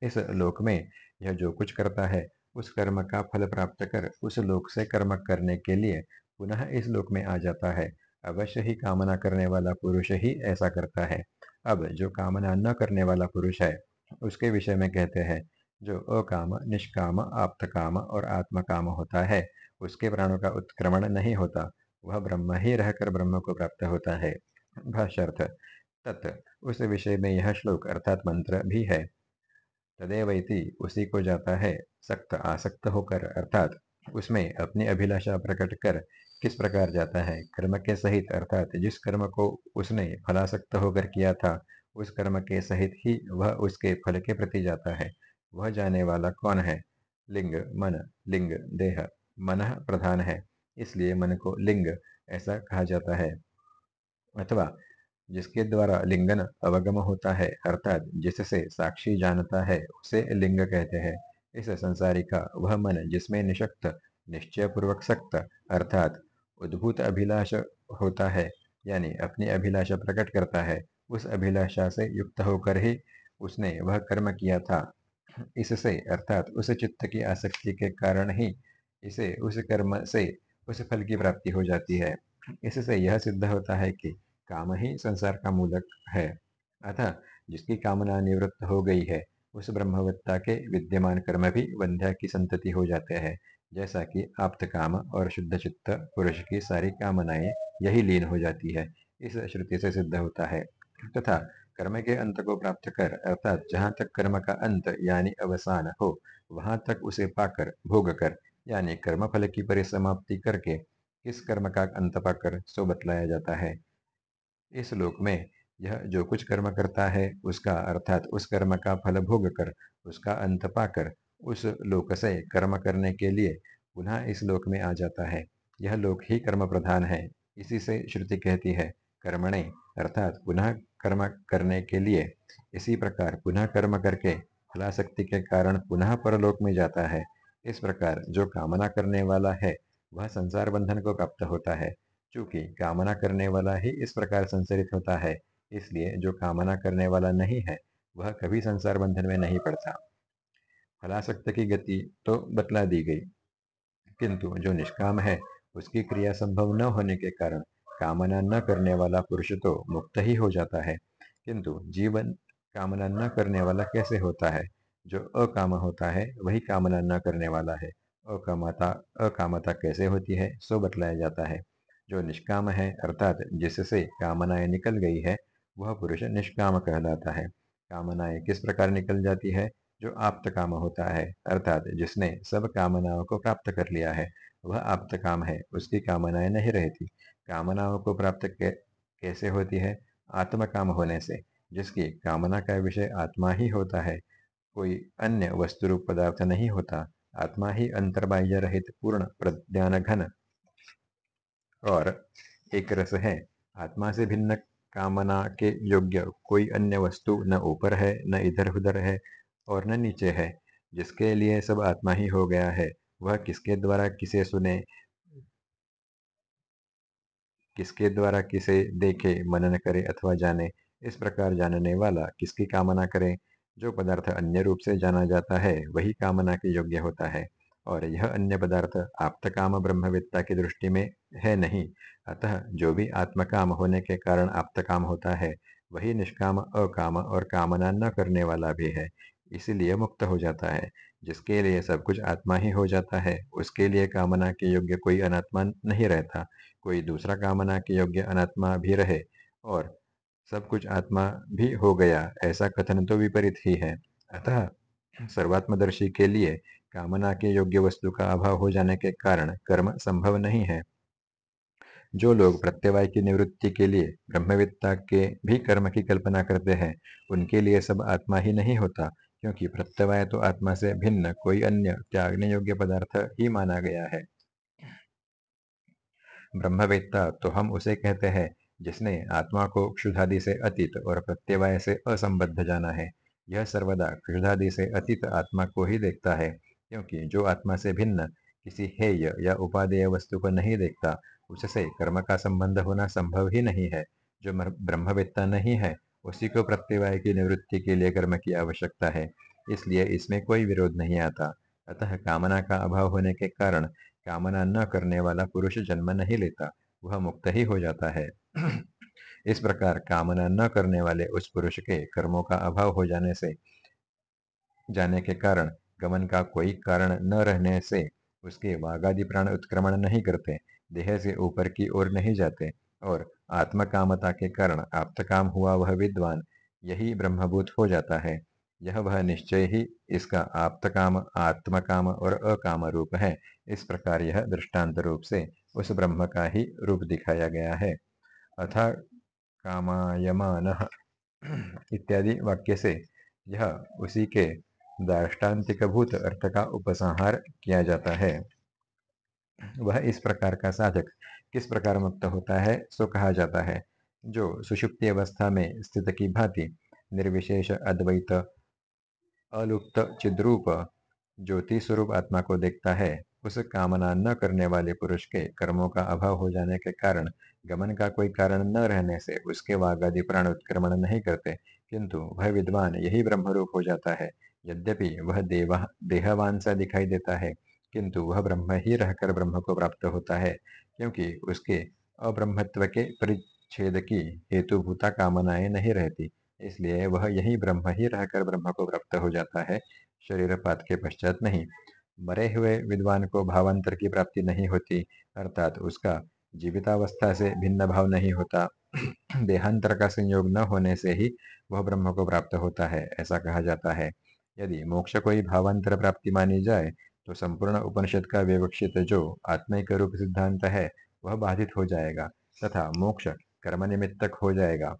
इस लोक में यह जो कुछ करता है, उस कर्म का फल प्राप्त कर उस लोक से कर्म करने के लिए पुनः इस लोक में आ जाता है। अवश्य ही कामना करने वाला पुरुष ही ऐसा करता है। अब जो कामना न करने वाला पुरुष है, उसके विषय में कहते हैं जो अकाम, निष्काम आप्त काम और आत्म काम होता है, उसके प्राणों का उत्क्रमण नहीं होता। वह ब्रह्म ही रहकर ब्रह्म को प्राप्त होता है। भाष्यर्थ, तत्, उस विषय में यह श्लोक अर्थात मंत्र भी है। तदेवैति उसी को जाता है, सक्त आसक्त होकर, अर्थात उसमें अपनी अभिलाषा प्रकट कर, किस प्रकार जाता है? कर्म के सहित, अर्थात जिस कर्म को उसने फलासक्त होकर किया था, उस कर्म के सहित ही वह उसके फल के प्रति जाता है। वह जाने वाला कौन है? लिंग, मन, लिंग, देह, मन प्रधान है। इसलिए मन को लिंग ऐसा कहा जाता है। अथवा, जिसके द्वारा लिंगन अवगम होता है, अर्थात जिससे साक्षी जानता है, उसे लिंग कहते हैं। इस संसारी का वह मन जिसमें निशक्त निश्चय पूर्वक सक्त, अर्थात उद्भूत अभिलाष होता है, यानी अपनी अभिलाषा प्रकट करता है, उस अभिलाषा से युक्त होकर ही उसने वह कर्म किया था। इससे अर्थात उस चित्त की आसक्ति के कारण ही इसे उस कर्म से उस फल की प्राप्ति हो जाती है। इससे यह सिद्ध होता है कि काम ही संसार का मूलक है। अतः जिसकी कामना निवृत्त हो गई है, उस ब्रह्मवत्ता के विद्यमान कर्म भी वंध्या की संतति हो जाते हैं। जैसा कि आप्त काम और शुद्ध चित्त पुरुष की सारी कामनाएँ यही लीन हो जाती है। इस श्रुति से सिद्ध होता है। तथा कर्म के अंत को प्राप्त कर, अर्थात जहाँ तक कर्म का अंत, यानी अवसान हो, वहाँ तक उसे पाकर, भोग कर, यानी कर्म फल की परिसमाप्ति करके किस कर्म का अंत पाकर, सो बतलाया जाता है। इस लोक में यह जो कुछ कर्म करता है, उसका, अर्थात उस कर्म का फल भोग कर, उसका अंत पाकर, उस लोक से कर्म करने के लिए पुनः इस लोक में आ जाता है। यह लोक ही कर्म प्रधान है, इसी से श्रुति कहती है कर्मणे, अर्थात पुनः कर्म करने के लिए इसी प्रकार पुनः कर्म करके फलाशक्ति के कारण पुनः परलोक में जाता है। इस प्रकार जो कामना करने वाला है, वह संसार बंधन को प्राप्त होता है। चूँकि कामना करने वाला ही इस प्रकार संचरित होता है, इसलिए जो कामना करने वाला नहीं है, वह कभी संसार बंधन में नहीं पड़ता। फलासक्त की गति तो बतला दी गई, किंतु जो निष्काम है, उसकी क्रिया संभव न होने के कारण कामना न करने वाला पुरुष तो मुक्त ही हो जाता है. किंतु जीवन कामना न करने वाला कैसे होता है? जो अकाम होता है, वही कामना न करने वाला है. अकामता अकामता कैसे होती है, सो बतलाया जाता है. जो निष्काम है, अर्थात जिससे कामनाएँ निकल गई है, वह पुरुष निष्काम कहलाता है. कामनाएँ किस प्रकार निकल जाती है? जो आप्त काम होता है, अर्थात जिसने सब कामनाओं को प्राप्त कर लिया है, वह आप्त काम है, उसकी कामनाएँ नहीं रहती. कामनाओं को प्राप्त कैसे होती है? आत्म काम होने से, जिसकी कामना का विषय आत्मा ही होता है, कोई अन्य वस्तु रूप पदार्थ नहीं होता, आत्मा ही अंतर्बाह्य रहित पूर्ण प्रज्ञान घन। और एक रस है, आत्मा से भिन्न कामना के योग्य कोई अन्य वस्तु न ऊपर है, न इधर उधर है, और न नीचे है, जिसके लिए सब आत्मा ही हो गया है, वह किसके द्वारा किसे सुने किसके द्वारा किसे देखे, मनन करे अथवा जाने, इस प्रकार जानने वाला किसकी कामना करे? जो पदार्थ अन्य रूप से जाना जाता है, वही कामना के योग्य होता है। और यह अन्य पदार्थ आप्त काम ब्रह्मविद्ता की दृष्टि में है नहीं। अतः जो भी आत्मकाम होने के कारण आप्त काम होता है, वही निष्काम, अकाम और कामना न करने वाला भी है, इसीलिए मुक्त हो जाता है। जिसके लिए सब कुछ आत्मा ही हो जाता है, उसके लिए कामना के योग्य कोई अनात्मा नहीं रहता। कोई दूसरा कामना के योग्य अनात्मा भी रहे और सब कुछ आत्मा भी हो गया, ऐसा कथन तो विपरीत ही है। अतः सर्वात्मदर्शी के लिए कामना के योग्य वस्तु का अभाव हो जाने के कारण कर्म संभव नहीं है। जो लोग प्रत्यवाय की निवृत्ति के लिए ब्रह्मविद्ता के भी कर्म की कल्पना करते हैं, उनके लिए सब आत्मा ही नहीं होता। क्योंकि प्रत्यवाय तो आत्मा से भिन्न, कोई अन्य त्यागने योग्य पदार्थ ही माना गया है। ब्रह्मवेत्ता तो हम उसे कहते हैं, जिसने आत्मा को क्षुधादि से अतीत और प्रत्यवाय से असंबद्ध जाना है। यह सर्वदा क्षुधादि से अतीत आत्मा को ही देखता है, क्योंकि जो आत्मा से भिन्न, किसी हेय या उपादेय वस्तु को नहीं देखता, उससे कर्म का संबंध होना संभव ही नहीं है। जो ब्रह्मवेत्ता नहीं है उसी को प्रत्यवाय की निवृत्ति के लिए कर्म की आवश्यकता है, इसलिए इसमें कोई विरोध नहीं आता। अतः कामना का अभाव होने के कारण कामना न करने वाला पुरुष जन्म नहीं लेता, वह मुक्त ही हो जाता है। *clears throat* इस प्रकार कामना न करने वाले उस पुरुष के कर्मों का अभाव हो जाने से, जाने के कारण, गमन का कोई कारण न रहने से उसके वागादि प्राण उत्क्रमण नहीं करते, देह से ऊपर की ओर नहीं जाते और आत्मकामता के कारण आप्तकाम हुआ वह विद्वान, यही ब्रह्मभूत हो जाता है। यह वह निश्चय ही इसका आप्तकाम, आत्मकाम और अकाम रूप है। इस प्रकार यह दृष्टांत रूप से उस ब्रह्म का ही रूप दिखाया गया है। अथा कामायमान इत्यादि वाक्य से यह उसी के दार्ष्टान्तिक भूत अर्थ का उपसंहार किया जाता है। वह इस प्रकार का साधक किस प्रकार मुक्त होता है, सो कहा जाता है। जो सुषुप्ति अवस्था में स्थित की भांति निर्विशेष, अद्वैत, अलुप्त चिद्रूप, ज्योति स्वरूप आत्मा को देखता है, उस कामना न करने वाले पुरुष के कर्मों का अभाव हो जाने के कारण, गमन का कोई कारण न रहने से उसके वागादि प्राण उत्क्रमण नहीं करते, किंतु वह विद्वान यही ब्रह्मरूप हो जाता है। यद्यपि वह देवा, देहवान सा दिखाई देता है, किंतु वह ब्रह्म ही रहकर ब्रह्म को प्राप्त होता है। क्योंकि उसके अब्रह्मत्व के परिच्छेद की हेतुभूता कामनाएँ नहीं रहती। इसलिए वह यही ब्रह्म ही रहकर ब्रह्म को प्राप्त हो जाता है शरीर पात के पश्चात नहीं। मरे हुए विद्वान को भावांतर की प्राप्ति नहीं होती, अर्थात उसका जीवितावस्था से भिन्न भाव नहीं होता। *clears throat* देहांतर का संयोग न होने से ही वह ब्रह्म को प्राप्त होता है, ऐसा कहा जाता है। यदि मोक्ष कोई भावांतर प्राप्ति मानी जाए तो संपूर्ण उपनिषद का विवक्षित जो आत्मिक रूप सिद्धांत है, वह बाधित हो जाएगा तथा मोक्ष कर्म निमित्तक हो जाएगा।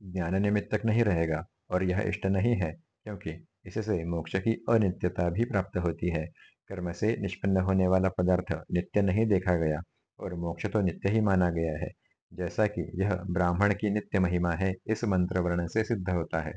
ज्ञान निमित्तक नहीं रहेगा और यह इष्ट नहीं है क्योंकि इससे मोक्ष की अनित्यता भी प्राप्त होती है। कर्म से निष्पन्न होने वाला पदार्थ नित्य नहीं देखा गया और मोक्ष तो नित्य ही माना गया है। जैसा कि यह ब्राह्मण की नित्य महिमा है, इस मंत्र वर्ण से सिद्ध होता है।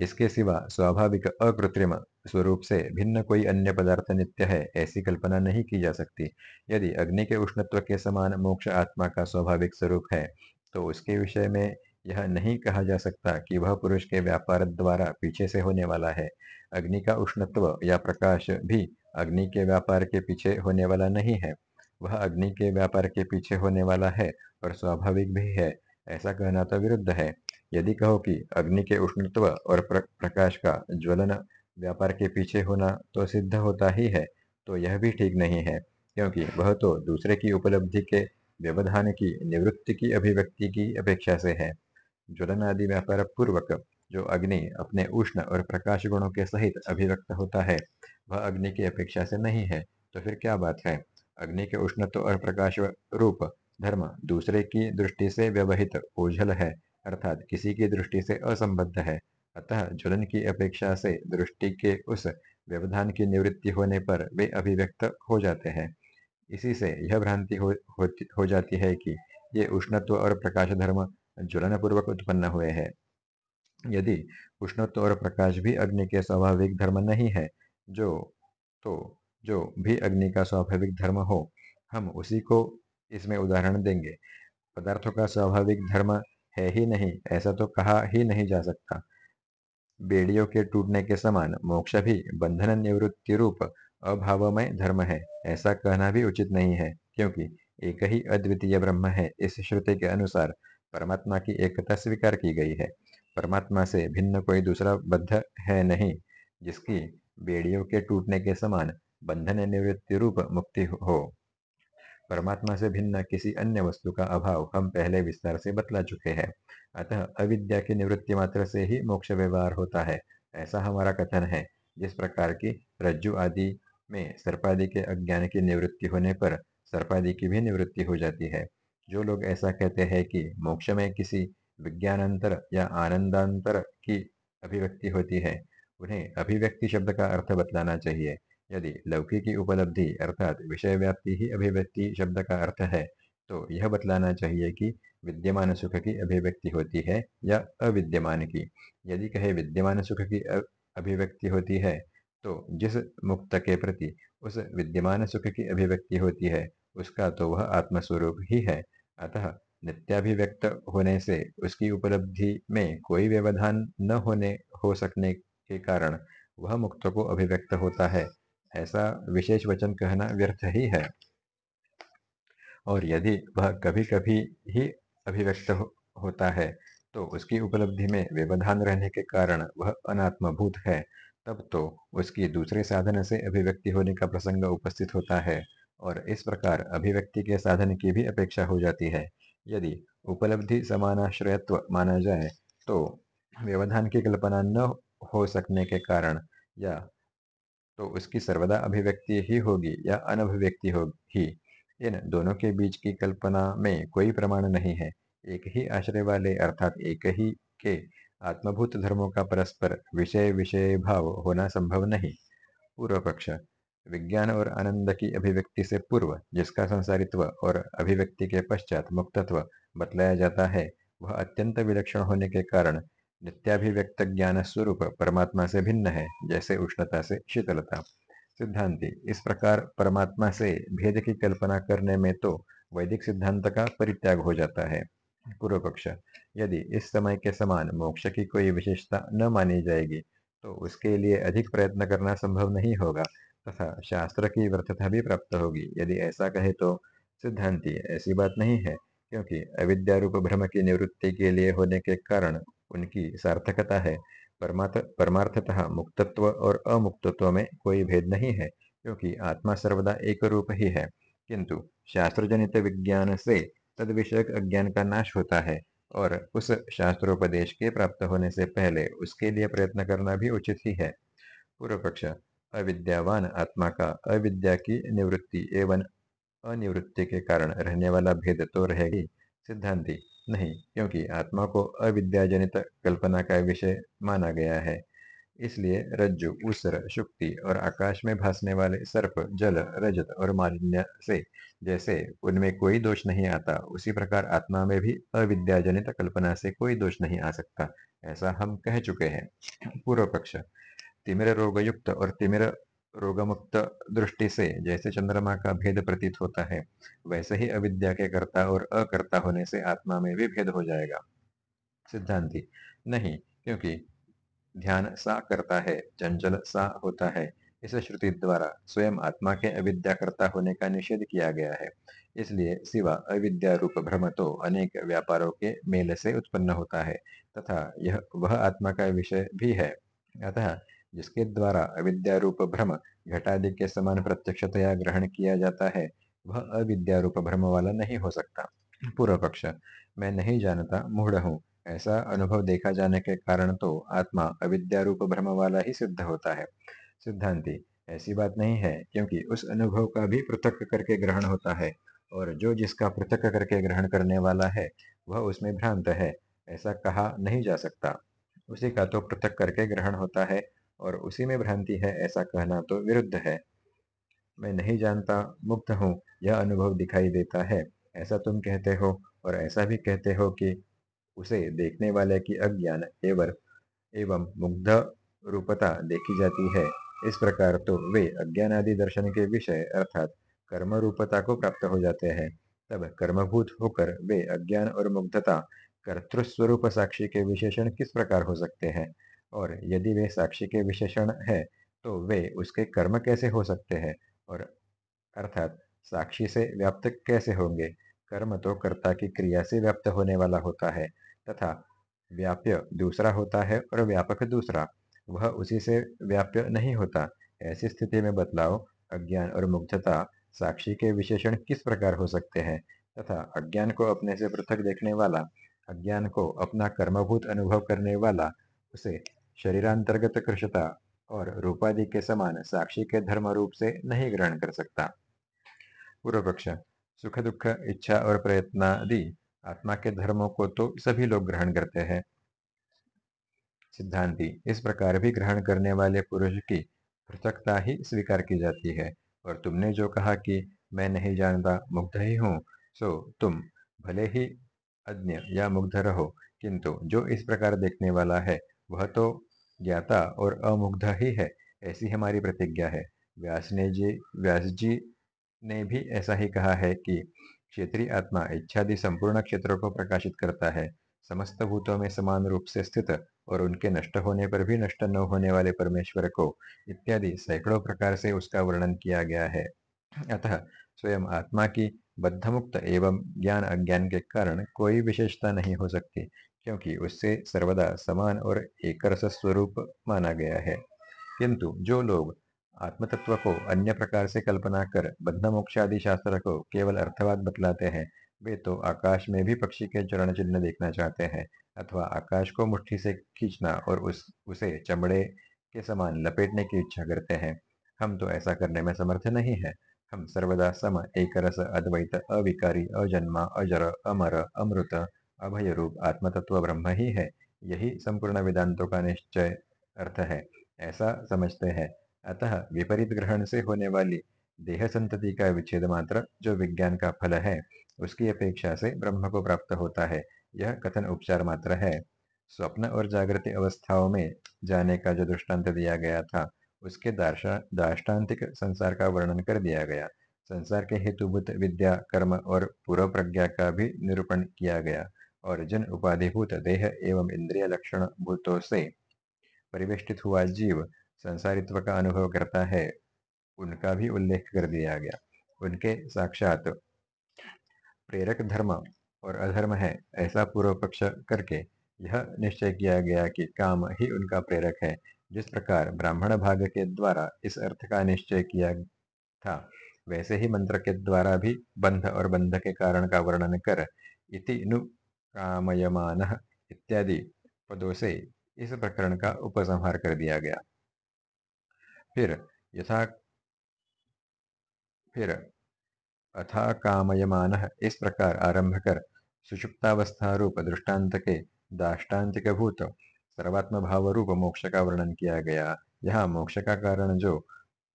इसके सिवा स्वाभाविक अकृत्रिम स्वरूप से भिन्न कोई अन्य पदार्थ नित्य है, ऐसी कल्पना नहीं की जा सकती। यदि अग्नि के उष्णत्व के समान मोक्ष आत्मा का स्वाभाविक स्वरूप है तो उसके विषय में यह नहीं कहा जा सकता कि वह पुरुष के व्यापार द्वारा पीछे से होने वाला है। अग्नि का उष्णत्व या प्रकाश भी अग्नि के व्यापार के पीछे होने वाला नहीं है। वह अग्नि के व्यापार के पीछे होने वाला है और स्वाभाविक भी है, ऐसा कहना तो विरुद्ध है। यदि कहो कि अग्नि के उष्णत्व और प्रकाश का ज्वलन व्यापार के पीछे होना तो सिद्ध होता ही है तो यह भी ठीक नहीं है, क्योंकि वह तो दूसरे की उपलब्धि के व्यवधान की, निवृत्ति की अभिव्यक्ति की अपेक्षा से है। ज्वलन आदि व्यापार पूर्वक जो अग्नि अपने उष्ण और प्रकाश गुणों के सहित अभिव्यक्त होता है, वह अग्नि की अपेक्षा से नहीं है तो फिर क्या बात है? अग्नि के उष्णत्व और प्रकाश रूप धर्म दूसरे की दृष्टि से व्यवहित ओझल है, अर्थात किसी की दृष्टि से असंबद्ध है अतः ज्वलन की अपेक्षा से दृष्टि के उस व्यवधान की निवृत्ति होने पर वे अभिव्यक्त हो जाते हैं। इसी से यह भ्रांति हो, हो, हो जाती है कि ये उष्णत्व और प्रकाश धर्म ज्वलन पूर्वक उत्पन्न हुए हैं। यदि उष्णत्व और प्रकाश भी अग्नि के स्वाभाविक धर्म नहीं है जो तो जो भी अग्नि का स्वाभाविक धर्म हो हम उसी को इसमें उदाहरण देंगे। पदार्थों का स्वाभाविक धर्म है ही नहीं ऐसा तो कहा ही नहीं जा सकता। बेड़ियों के टूटने के समान मोक्ष भी बंधन निवृत्ति रूप अभावमय धर्म है। ऐसा कहना भी उचित नहीं है, क्योंकि एक ही अद्वितीय ब्रह्म है, इस श्रुति के अनुसार परमात्मा की एकता स्वीकार की गई है। परमात्मा से भिन्न कोई दूसरा बद्ध है नहीं, जिसकी बेड़ियों के टूटने के समान बंधन निवृत्ति रूप मुक्ति हो। परमात्मा से भिन्न किसी अन्य वस्तु का अभाव हम पहले विस्तार से बतला चुके हैं। अतः अविद्या की निवृत्ति मात्र से ही मोक्ष व्यवहार होता है, ऐसा हमारा कथन है। जिस प्रकार की रज्जु आदि में सर्पादि के अज्ञान की निवृत्ति होने पर सर्पादि की भी निवृत्ति हो जाती है। जो लोग ऐसा कहते हैं कि मोक्ष में किसी विज्ञानांतर या आनंदांतर की अभिव्यक्ति होती है, उन्हें अभिव्यक्ति शब्द का अर्थ बतलाना चाहिए। यदि लौकिकी उपलब्धि अर्थात विषय व्याप्ति ही अभिव्यक्ति शब्द का अर्थ है तो यह बतलाना चाहिए कि विद्यमान सुख की अभिव्यक्ति होती है या अविद्यमान की। यदि कहे विद्यमान सुख की अभिव्यक्ति होती है तो जिस मुक्त के प्रति उस विद्यमान सुख की अभिव्यक्ति होती है, उसका तो वह आत्मस्वरूप ही है। अतः नित्याभिव्यक्त होने से उसकी उपलब्धि में कोई व्यवधान न होने, हो सकने के कारण वह मुक्त को अभिव्यक्त होता है। ऐसा विशेष वचन कहना व्यर्थ ही है। और यदि वह कभी कभी ही अभिव्यक्त हो, होता है तो उसकी उपलब्धि में व्यवधान रहने के कारण वह अनात्मभूत है तब तो उसकी दूसरे साधन से अभिव्यक्ति होने का प्रसंग उपस्थित होता है और इस प्रकार अभिव्यक्ति के साधन की भी अपेक्षा हो जाती है। यदि उपलब्धि समानाश्रयत्व माना जाए तो व्यवधान की कल्पना न हो सकने के कारण या तो उसकी सर्वदा अभिव्यक्ति ही होगी या अनभिव्यक्ति होगी। इन दोनों के बीच की कल्पना में कोई प्रमाण नहीं है। एक ही आश्रय वाले अर्थात एक ही के आत्मभूत धर्मों का परस्पर विषय विषय भाव होना संभव नहीं। पूर्व पक्ष, विज्ञान और आनंद की अभिव्यक्ति से पूर्व, जिसका संसारित्व और अभिव्यक्ति के पश्चात मुक्तत्व बतलाया जाता है, वह अत्यंत विलक्षण होने के कारण नित्याभिव्यक्त ज्ञान स्वरूप परमात्मा से भिन्न है, जैसे उष्णता से शीतलता। सिद्धांति, इस प्रकार परमात्मा से भेद की कल्पना करने में तो वैदिक सिद्धांत का परित्याग हो जाता है। पूर्व पक्ष यदि इस समय के समान मोक्ष की कोई विशेषता न मानी जाएगी तो उसके लिए अधिक प्रयत्न करना संभव नहीं होगा, तथा शास्त्र की व्यर्थता भी प्राप्त होगी। यदि ऐसा कहे तो सिद्धांति, ऐसी बात नहीं है, क्योंकि अविद्या रूप भ्रम की निवृत्ति के लिए होने के कारण उनकी सार्थकता है। परमार्थ, परमार्थतः मुक्तत्व और अमुक्तत्व में कोई भेद नहीं है, क्योंकि आत्मा सर्वदा एक रूप ही है। किंतु शास्त्रजनित विज्ञान से तद विषयक अज्ञान का नाश होता है और उस शास्त्रोपदेश के प्राप्त होने से पहले उसके लिए प्रयत्न करना भी उचित ही है। पूर्व पक्ष अविद्यावान आत्मा का अविद्या की निवृत्ति एवं अनिवृत्ति के कारण रहने वाला भेद तो रहेगी सिद्धांति नहीं, क्योंकि आत्मा को अविद्याजनित कल्पना का विषय माना गया है। इसलिए रज्जु उसर शुक्ति और आकाश में भासने वाले सर्प, जल, रजत और मालिन्य से जैसे उनमें कोई दोष नहीं आता, उसी प्रकार आत्मा में भी अविद्याजनित कल्पना से कोई दोष नहीं आ सकता, ऐसा हम कह चुके हैं। पूर्व पक्ष, तिमिर रोगयुक्त और तिमिर रोगमुक्त दृष्टि से जैसे चंद्रमा का भेद प्रतीत होता है, वैसे ही अविद्या के कर्ता और अकर्ता होने से आत्मा में भी भेद हो जाएगा। सिद्धांति, नहीं, क्योंकि ध्यान सा करता है, चंचल सा होता है। इस श्रुति द्वारा स्वयं आत्मा के अविद्याकर्ता होने का निषेध किया गया है। इसलिए सिवा अविद्या रूप भ्रम तो अनेक व्यापारों के मेल से उत्पन्न होता है, तथा यह वह आत्मा का विषय भी है। अतः जिसके द्वारा अविद्या रूप भ्रम घटादि के समान प्रत्यक्षतया ग्रहण किया जाता है, वह अविद्या रूप भ्रम वाला नहीं हो सकता। पूर्व पक्ष मैं नहीं जानता, मूढ़ हूँ। ऐसा अनुभव देखा जाने के कारण तो आत्मा अविद्या रूप भ्रम वाला ही सिद्ध होता है। सिद्धांति, ऐसी बात नहीं है, क्योंकि उस अनुभव का भी पृथक करके ग्रहण होता है, और जो जिसका पृथक करके ग्रहण करने वाला है, वह उसमें भ्रांत है, ऐसा कहा नहीं जा सकता। उसी का तो पृथक करके ग्रहण होता है और उसी में भ्रांति है, ऐसा कहना तो विरुद्ध है। मैं नहीं जानता, मुक्त हूँ, यह अनुभव दिखाई देता है। ऐसा तुम कहते हो और ऐसा भी कहते हो कि उसे देखने वाले की अज्ञान एवं एवं मुग्ध रूपता देखी जाती है। इस प्रकार तो वे अज्ञान आदि दर्शन के विषय अर्थात कर्म रूपता को प्राप्त हो जाते हैं। तब कर्मभूत होकर वे अज्ञान और मुग्धता, कर्तृस्वरूप साक्षी के विशेषण किस प्रकार हो सकते हैं? और यदि वे साक्षी के विशेषण है तो वे उसके कर्म कैसे हो सकते हैं? और अर्थात, साक्षी से व्याप्त कैसे होंगे? कर्म तो कर्ता की क्रिया से व्याप्त होने वाला होता है, तथा व्याप्य दूसरा होता है और व्यापक दूसरा। वह उसी से व्याप्य नहीं होता। ऐसी स्थिति में बदलाव, अज्ञान और मुग्धता साक्षी के विशेषण किस प्रकार हो सकते हैं? तथा अज्ञान को अपने से पृथक देखने वाला, अज्ञान को अपना कर्मभूत अनुभव करने वाला, उसे शरीरांतर्गत कृषता और रूपादि के समान साक्षी के धर्म रूप से नहीं ग्रहण कर सकता। पूर्व पक्ष सुख, दुख, इच्छा और प्रयत्न आदि आत्मा के धर्मों को तो सभी लोग ग्रहण करते हैं। सिद्धांति, इस प्रकार भी ग्रहण करने वाले पुरुष की पृथकता ही स्वीकार की जाती है। और तुमने जो कहा कि मैं नहीं जानता, मुग्ध ही हूँ, सो तुम भले ही अज्ञ या मुग्ध रहो, किंतु जो इस प्रकार देखने वाला है, वह तो ज्ञाता और अमुग्ध ही है, ऐसी हमारी प्रतिज्ञा है। व्यास ने जी, व्यास जी ने भी ऐसा ही कहा है कि क्षेत्रीय आत्मा इच्छादि संपूर्ण क्षेत्रों को प्रकाशित करता है। समस्त भूतों में समान रूप से स्थित और उनके नष्ट होने पर भी नष्ट न होने वाले परमेश्वर को इत्यादि सैकड़ों प्रकार से उसका वर्णन किया गया है। अतः स्वयं आत्मा की बद्धमुक्त एवं ज्ञान अज्ञान के कारण कोई विशेषता नहीं हो सकती। क्योंकि उससे सर्वदा समान और एक स्वरूप माना गया है। किंतु जो लोग आत्मतत्व को अन्य प्रकार से कल्पना कर बद्ध मोक्षादि शास्त्र को केवल अर्थवाद बतलाते हैं, वे तो आकाश में भी पक्षी के चरण चिन्ह देखना चाहते हैं अथवा आकाश को मुट्ठी से खींचना और उस, उसे चमड़े के समान लपेटने की इच्छा करते हैं। हम तो ऐसा करने में समर्थ नहीं है। हम सर्वदा सम एक रस अद्वैत अविकारी अजन्मा अजर अमर अमृत अभय रूप आत्मतत्व ब्रह्म ही है, यही संपूर्ण वेदांतों का निश्चय अर्थ है, ऐसा समझते हैं। अतः विपरीत ग्रहण से होने वाली देह संतति का विच्छेद मात्र जो विज्ञान का फल है, उसकी अपेक्षा से ब्रह्म को प्राप्त होता है, यह कथन उपचार मात्र है। स्वप्न और जागृति अवस्थाओं में जाने का जो दृष्टांत दिया गया था, उसके दाष्टान्तिक संसार का वर्णन कर दिया गया। संसार के हेतुभूत विद्या, कर्म और पूर्व प्रज्ञा का भी निरूपण किया गया। और जिन उपाधिभूत देह एवं इंद्रिय लक्षण भूतों से परिवेष्टित हुआ जीव, संसारित्व का अनुभव करता है। उनका भी उल्लेख कर दिया गया। उनके साक्षात प्रेरक धर्म और अधर्म है, ऐसा पूर्व पक्ष करके यह निश्चय किया गया कि काम ही उनका प्रेरक है। जिस प्रकार ब्राह्मण भाग के द्वारा इस अर्थ का निश्चय किया था, वैसे ही मंत्र के द्वारा भी बंध और बंध के कारण का वर्णन कर इति कामयमान इत्यादि पदों से इस प्रकरण का उपसंहार कर दिया गया। फिर यथा फिर अथा कामयमान इस प्रकार आरंभ कर सुषुप्तावस्था रूप दृष्टांत के दाष्टान्तिक भूत सर्वात्म भाव रूप मोक्ष का वर्णन किया गया। यहाँ मोक्ष का कारण जो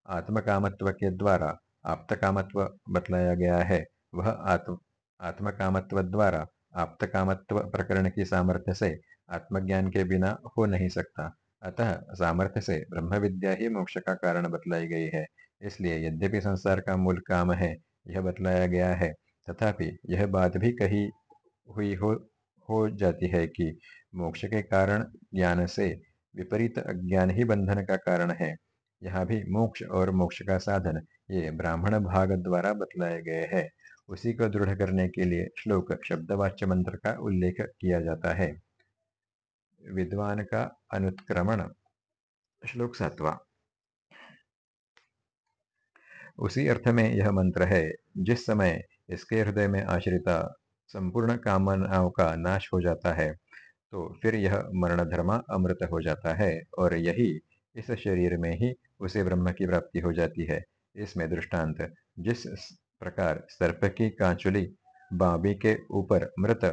आत्मकामत्व के द्वारा आप्तकामत्व बतलाया गया है, वह आत्म आत्मकामत्व द्वारा आप्तकामत्व प्रकरण की सामर्थ्य से आत्मज्ञान के बिना हो नहीं सकता। अतः सामर्थ्य से ब्रह्म विद्या ही मोक्ष का कारण बतलाई गई है। इसलिए यद्यपि संसार का मूल काम है, यह बतलाया गया है, तथापि यह बात भी कही हुई हो हो जाती है कि मोक्ष के कारण ज्ञान से विपरीत अज्ञान ही बंधन का कारण है। यहाँ भी मोक्ष और मोक्ष का साधन ये ब्राह्मण भाग द्वारा बतलाए गए हैं। उसी को दृढ़ करने के लिए श्लोक शब्दवाच्य मंत्र का उल्लेख किया जाता है। विद्वान का अनुत्क्रमण। श्लोक सातवा। उसी अर्थ में यह मंत्र है, जिस समय इसके हृदय में आश्रिता संपूर्ण कामनाओं का नाश हो जाता है तो फिर यह मरण धर्मा अमृत हो जाता है और यही इस शरीर में ही उसे ब्रह्म की प्राप्ति हो जाती है। इसमें दृष्टांत, जिस प्रकार सर्प की कांचुली बाबी के ऊपर मृत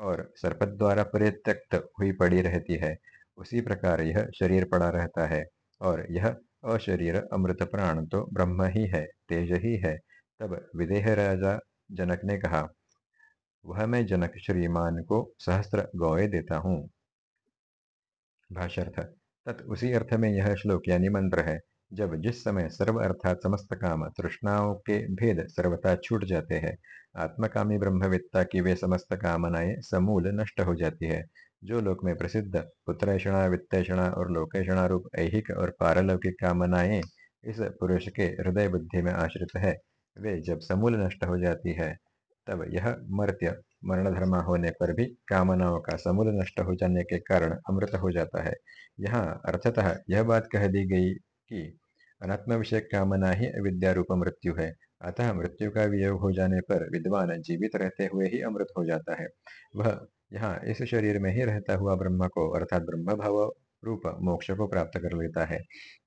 और सर्प द्वारा परित्यक्त हुई पड़ी रहती है। उसी प्रकार यह शरीर पड़ा रहता है और यह अशरीर अमृत प्राण तो ब्रह्म ही है, तेज ही है। तब विदेह राजा जनक ने कहा, वह मैं जनक श्रीमान को सहस्त्र गौए देता हूँ। भाष्यर्थ, तत् उसी अर्थ में यह श्लोक यानी मंत्र है। जब जिस समय सर्व अर्थात समस्त काम तृष्णाओं के भेद सर्वथा छूट जाते हैं, आत्मकामी ब्रह्मविद्ता की वे समस्त कामनाएँ समूल नष्ट हो जाती है। जो लोक में प्रसिद्ध पुत्रषणा, वित्तषणा और लोकेषणा रूप ऐहिक और पारलौकिक कामनाएँ इस पुरुष के हृदय बुद्धि में आश्रित है, वे जब समूल नष्ट हो जाती है, तब यह मर्त्य मरण धर्मा होने पर भी कामनाओं का समूल नष्ट हो जाने के कारण अमृत हो जाता है। यहाँ अर्थतः यह बात कह दी गई कि अनात्म विषय कामना ही अविद्या रूप मृत्यु है। अतः मृत्यु का वियोग हो जाने पर विद्वान जीवित रहते हुए ही अमृत हो जाता है। वह यहाँ इस शरीर में ही रहता हुआ ब्रह्म को अर्थात ब्रह्म भाव रूप मोक्ष को प्राप्त कर लेता है।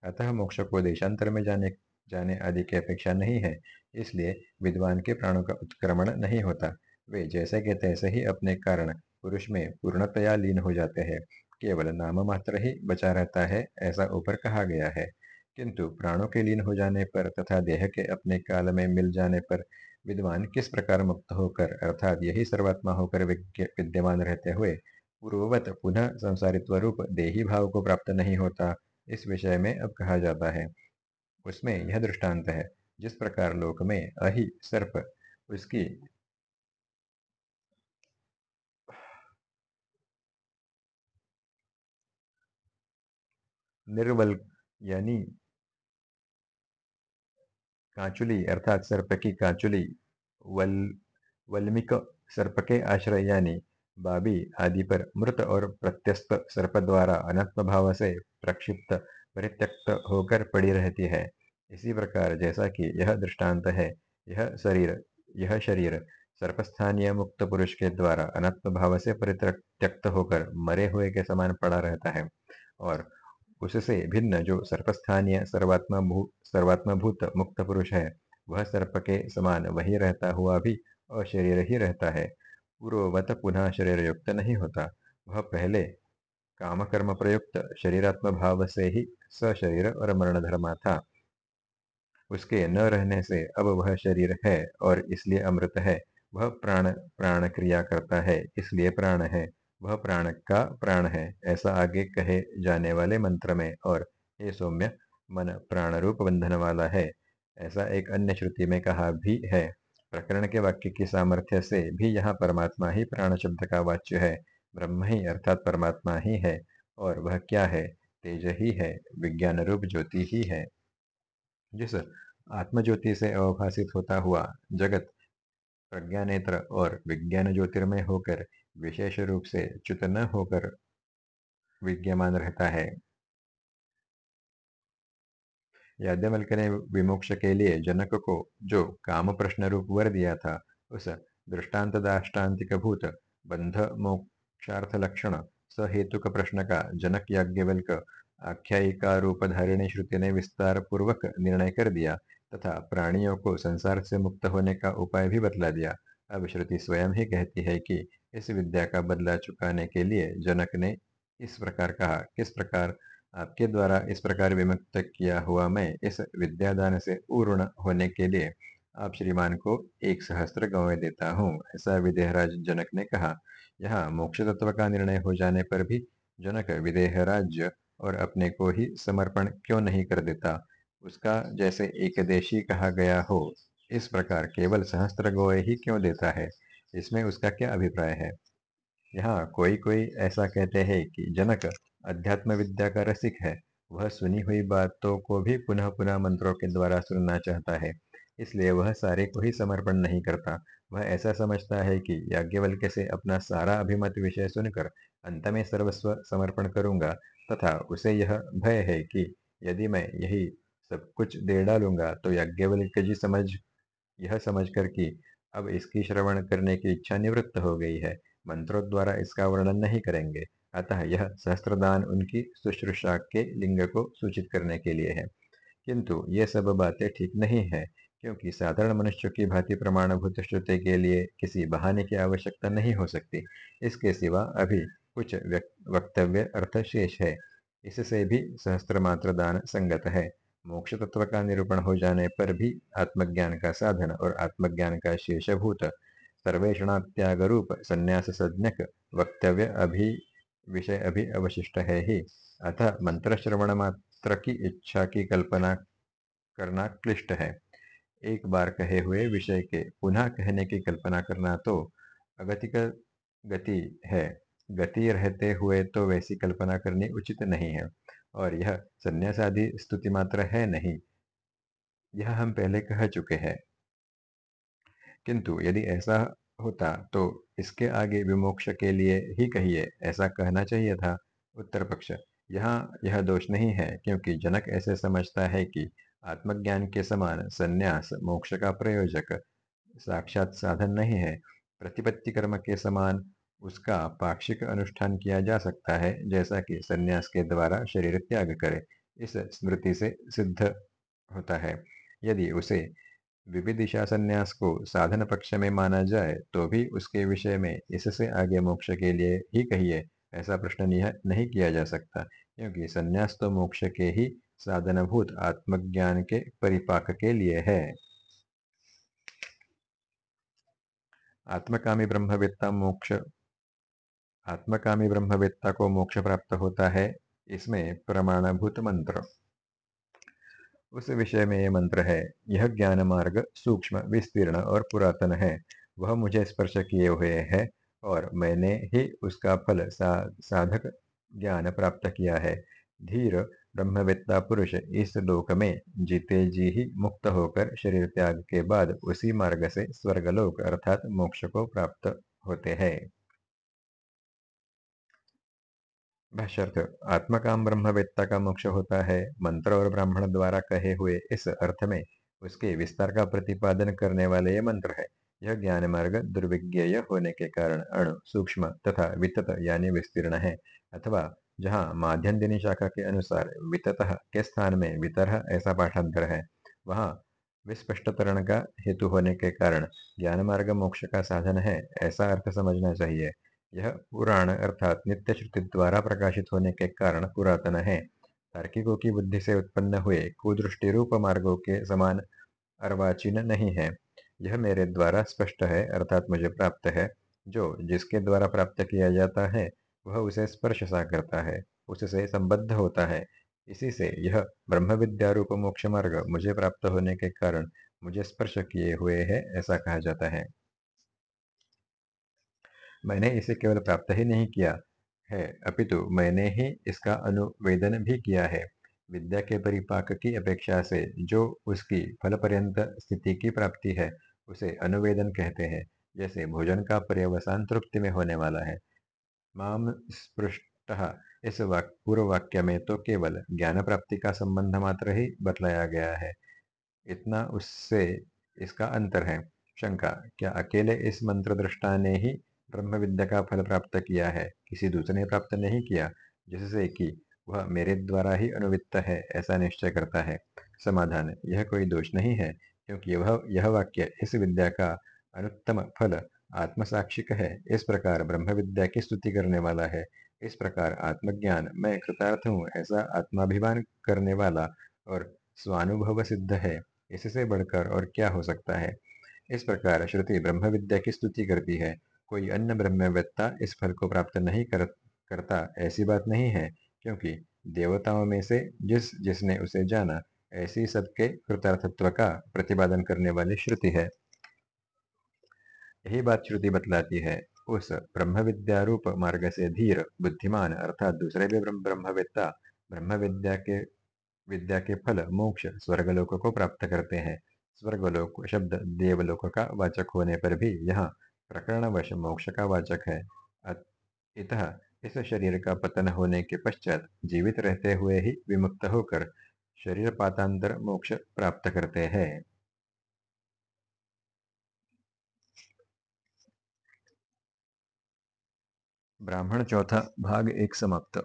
अतः मोक्ष को देशांतर में जाने जाने आदि की अपेक्षा नहीं है, इसलिए विद्वान के प्राणों का उत्क्रमण नहीं होता। वे जैसे के तैसे ही अपने कारण पुरुष में पूर्णतया लीन हो जाते हैं। केवल नाम मात्र ही बचा रहता है, ऐसा ऊपर कहा गया है। किंतु प्राणों के लीन हो जाने पर तथा देह के अपने काल में मिल जाने पर विद्वान किस प्रकार मुक्त होकर, अर्थात यही सर्वात्मा होकर विद्यमान रहते हुए, पूर्ववत पुनः संसारित्व रूप देही भाव को प्राप्त नहीं होता, इस विषय में अब कहा जाता है। उसमें यह दृष्टांत है, जिस प्रकार लोक में अहि सर्प, उसकी निर्वल यानी कांचुली, अर्थात सर्प की कांचुली, वल, वल्मिक सर्प के आश्रय यानी बाबी आदि पर मृत और प्रत्यस्त सर्प द्वारा अनत्म भाव से प्रक्षिप्त, परित्यक्त होकर पड़ी रहती है। इसी प्रकार जैसा कि यह दृष्टांत है, यह शरीर यह शरीर सर्पस्थानीय मुक्त पुरुष के द्वारा अनत्म भाव से परित्यक्त होकर मरे हुए के समान पड़ा रहता है और उससे भिन्न, जो सर्पस्थानीय सर्वात्मा सर्वात्मभूत मुक्त पुरुष है, वह सर्प के समान वही रहता हुआ भी अशरीर ही रहता है। पूर्ववत पुनः शरीर युक्त नहीं होता, वह पहले काम कर्म प्रयुक्त शरीरात्म भाव से ही सशरीर और मरण धर्मा था। उसके न रहने से अब वह शरीर है और इसलिए अमृत है, वह प्राण प्राण क्रिया करता है, इसलिए प्राण है। वह प्राण का प्राण है, ऐसा आगे कहे जाने वाले मंत्र में, और हे सौम्य, मन प्राण रूप बंधन वाला है, ऐसा एक अन्य श्रुति में कहा भी है। प्रकरण के वाक्य की सामर्थ्य से भी यहाँ परमात्मा ही प्राण शब्द का वाच्य है, ब्रह्म ही अर्थात परमात्मा ही है, और वह क्या है? तेज ही है विज्ञान रूप ज्योति ही है। जिस आत्मज्योति से अवभाषित होता हुआ जगत प्रज्ञा नेत्र और विज्ञान ज्योतिर्मय होकर विशेष रूप से च्युत न होकर विद्यमान रहता है। याज्ञवल्क ने विमोक्ष के लिए जनक को जो काम प्रश्न रूप वर दिया था, उस दृष्टांत दाष्टान्तिक भूत, बंध मोक्षार्थ लक्षण सहेतुक प्रश्न का जनक याज्ञवल्क आख्यायिका रूप धारिणी श्रुति ने विस्तार पूर्वक निर्णय कर दिया तथा प्राणियों को संसार से मुक्त होने का उपाय भी बतला दिया। अब श्रुति स्वयं ही कहती है कि इस विद्या का बदला चुकाने के लिए जनक ने इस प्रकार कहा, किस प्रकार? आपके द्वारा इस प्रकार विमुक्त किया हुआ मैं इस विद्यादान से पूर्ण होने के लिए आप श्रीमान को एक सहस्त्र गौए देता हूँ। ऐसा विदेहराज जनक ने कहा। यहाँ मोक्ष तत्व का निर्णय हो जाने पर भी जनक विदेहराज्य और अपने को ही समर्पण क्यों नहीं कर देता? उसका जैसे एक देशी कहा गया हो, इस प्रकार केवल सहस्त्र गोए ही क्यों देता है? इसमें उसका क्या अभिप्राय है? यहाँ कोई कोई ऐसा कहते हैं कि जनक अध्यात्म विद्या का रसिक है। वह सुनी हुई बातों को भी पुनः पुनः मंत्रों के द्वारा सुनना चाहता है। इसलिए वह सारे को ही समर्पण नहीं करता। वह ऐसा समझता है कि याज्ञवल्क्य से अपना सारा अभिमत विषय सुनकर अंत में सर्वस्व समर्पण करूँगा तथा उसे यह भय है कि यदि मैं यही सब कुछ दे डालूँगा तो याज्ञवल्क्य जी समझ, यह समझकर कि अब इसकी श्रवण करने की इच्छा निवृत्त हो गई है। मंत्रों द्वारा इसका वर्णन नहीं करेंगे। अतः यह सहस्त्रदान उनकी शुश्रूषा के लिंग को सूचित करने के लिए है। किंतु ये सब बातें ठीक नहीं है, क्योंकि साधारण मनुष्य की भांति प्रमाणभूत श्रुति के लिए किसी बहाने की आवश्यकता नहीं हो सकती। इसके सिवा अभी कुछ वक्तव्य अर्थ शेष है। इससे भी सहस्त्र मात्र दान संगत है। मोक्ष तत्व का निरूपण हो जाने पर भी आत्मज्ञान का साधन और आत्मज्ञान का शेषभूत सर्वेषणात्याग रूप संन्यास सज्ञक वक्तव्य अभी, विषय अभी अवशिष्ट है ही। अतः मंत्र श्रवण मात्र की इच्छा की कल्पना करना क्लिष्ट है। एक बार कहे हुए विषय के पुनः कहने की कल्पना करना तो अगतिक गति है। गति रहते हुए तो वैसी कल्पना करनी उचित नहीं है। और यह संन्यास आदि स्तुति मात्र है नहीं। यह हम पहले कह चुके हैं। किंतु यदि ऐसा होता तो इसके आगे विमोक्ष के लिए ही कहिए, ऐसा कहना चाहिए था उत्तर पक्ष यहाँ यह दोष नहीं है, क्योंकि जनक ऐसे समझता है कि आत्मज्ञान के समान संन्यास, मोक्ष का प्रयोजक साक्षात साधन नहीं है। प्रतिपत्ति कर्म के समान उसका पाक्षिक अनुष्ठान किया जा सकता है, जैसा कि संन्यास के द्वारा शरीर त्याग करे, इस स्मृति से सिद्ध होता है। यदि उसे विविदिशा संन्यास को साधन पक्ष में माना जाए तो भी उसके विषय में इससे आगे मोक्ष के लिए ही कहिए, ऐसा प्रश्न नहीं किया जा सकता, क्योंकि संन्यास तो मोक्ष के ही साधनभूत आत्मज्ञान के परिपाक के लिए है। आत्मकामी ब्रह्मवेत्ता मोक्ष आत्मकामी ब्रह्मवेत्ता को मोक्ष प्राप्त होता है इसमें प्रमाणभूत मंत्र। उस विषय में ये मंत्र है यह ज्ञान मार्ग सूक्ष्म विस्तीर्ण और पुरातन है। वह मुझे स्पर्श किए हुए है और मैंने ही उसका फल सा, साधक ज्ञान प्राप्त किया है। धीर ब्रह्मवेत्ता पुरुष इस लोक में जीते जी ही मुक्त होकर शरीर त्याग के बाद उसी मार्ग से स्वर्गलोक अर्थात मोक्ष को प्राप्त होते हैं। भाष्यर्थ, आत्मकाम ब्रह्मवेत्ता का मोक्ष होता है, मंत्र और ब्राह्मण द्वारा कहे हुए इस अर्थ में उसके विस्तार का प्रतिपादन करने वाले ये मंत्र है। यह ज्ञान मार्ग दुर्विज्ञेय होने के कारण अणु, सूक्ष्म तथा वितत यानी विस्तीर्ण है, अथवा जहाँ माध्यम दिनी शाखा के अनुसार वितत के स्थान में वितर ऐसा पाठांतर है, वहाँ विस्पष्टतरण का हेतु होने के कारण ज्ञान मार्ग मोक्ष का साधन है, ऐसा अर्थ समझना चाहिए। यह पुराण अर्थात नित्य श्रुति द्वारा प्रकाशित होने के कारण पुरातन है। तार्किकों की बुद्धि से उत्पन्न हुए कुदृष्टि रूप मार्गों के समान अर्वाचीन नहीं है। यह मेरे द्वारा स्पष्ट है, अर्थात मुझे प्राप्त है। जो जिसके द्वारा प्राप्त किया जाता है, वह उसे स्पर्श सा करता है, उससे संबद्ध होता है। इसी से यह ब्रह्म विद्या रूप मोक्ष मार्ग मुझे प्राप्त होने के कारण मुझे स्पर्श किए हुए है, ऐसा कहा जाता है। मैंने इसे केवल प्राप्त ही नहीं किया है अपितु मैंने ही इसका अनुवेदन भी किया है। विद्या के परिपाक की अपेक्षा से जो उसकी फल पर्यंत स्थिति की प्राप्ति है उसे अनुवेदन कहते हैं। जैसे भोजन का पर्यवसान तृप्ति में होने वाला है। माम स्पृष्ट इस वाक, पूर्व वाक्य में तो केवल ज्ञान प्राप्ति का संबंध मात्र ही बतलाया गया है। इतना उससे इसका अंतर है। शंका क्या अकेले इस मंत्र दृष्टा ने ही ब्रह्म विद्या का फल प्राप्त किया है, किसी दूसरे ने प्राप्त नहीं किया, जिससे कि वह मेरे द्वारा ही अनुवित्त है, ऐसा निश्चय करता है। समाधान, यह कोई दोष नहीं है, क्योंकि वह यह वाक्य इस विद्या का अनुत्तम फल, आत्मसाक्षिक है। इस प्रकार ब्रह्म विद्या की स्तुति करने वाला है, इस प्रकार आत्मज्ञान, मैं कृतार्थ हूँ, ऐसा आत्माभिमान करने वाला और स्वानुभव सिद्ध है, इससे बढ़कर और क्या हो सकता है? इस प्रकार श्रुति ब्रह्म विद्या की स्तुति करती है कोई अन्य ब्रह्मवेत्ता इस फल को प्राप्त नहीं कर, करता ऐसी बात नहीं है। क्योंकि देवताओं में से जिस जिसने उसे जाना ऐसी सबके कृतार्थत्व का प्रतिपादन करने वाली श्रुति है। यही बात श्रुति बतलाती है। उस ब्रह्म विद्या रूप मार्ग से धीर बुद्धिमान अर्थात दूसरे भी ब्रह्मवेत्ता ब्रह्म विद्या के विद्या के फल मोक्ष स्वर्गलोक को प्राप्त करते हैं। स्वर्गलोक शब्द देवलोक का वाचक होने पर भी यहाँ प्रकरणवश मोक्ष का वाचक है। इतः इस शरीर का पतन होने के पश्चात जीवित रहते हुए ही विमुक्त होकर शरीर पातांतर मोक्ष प्राप्त करते हैं। ब्राह्मण चौथा भाग एक समाप्त।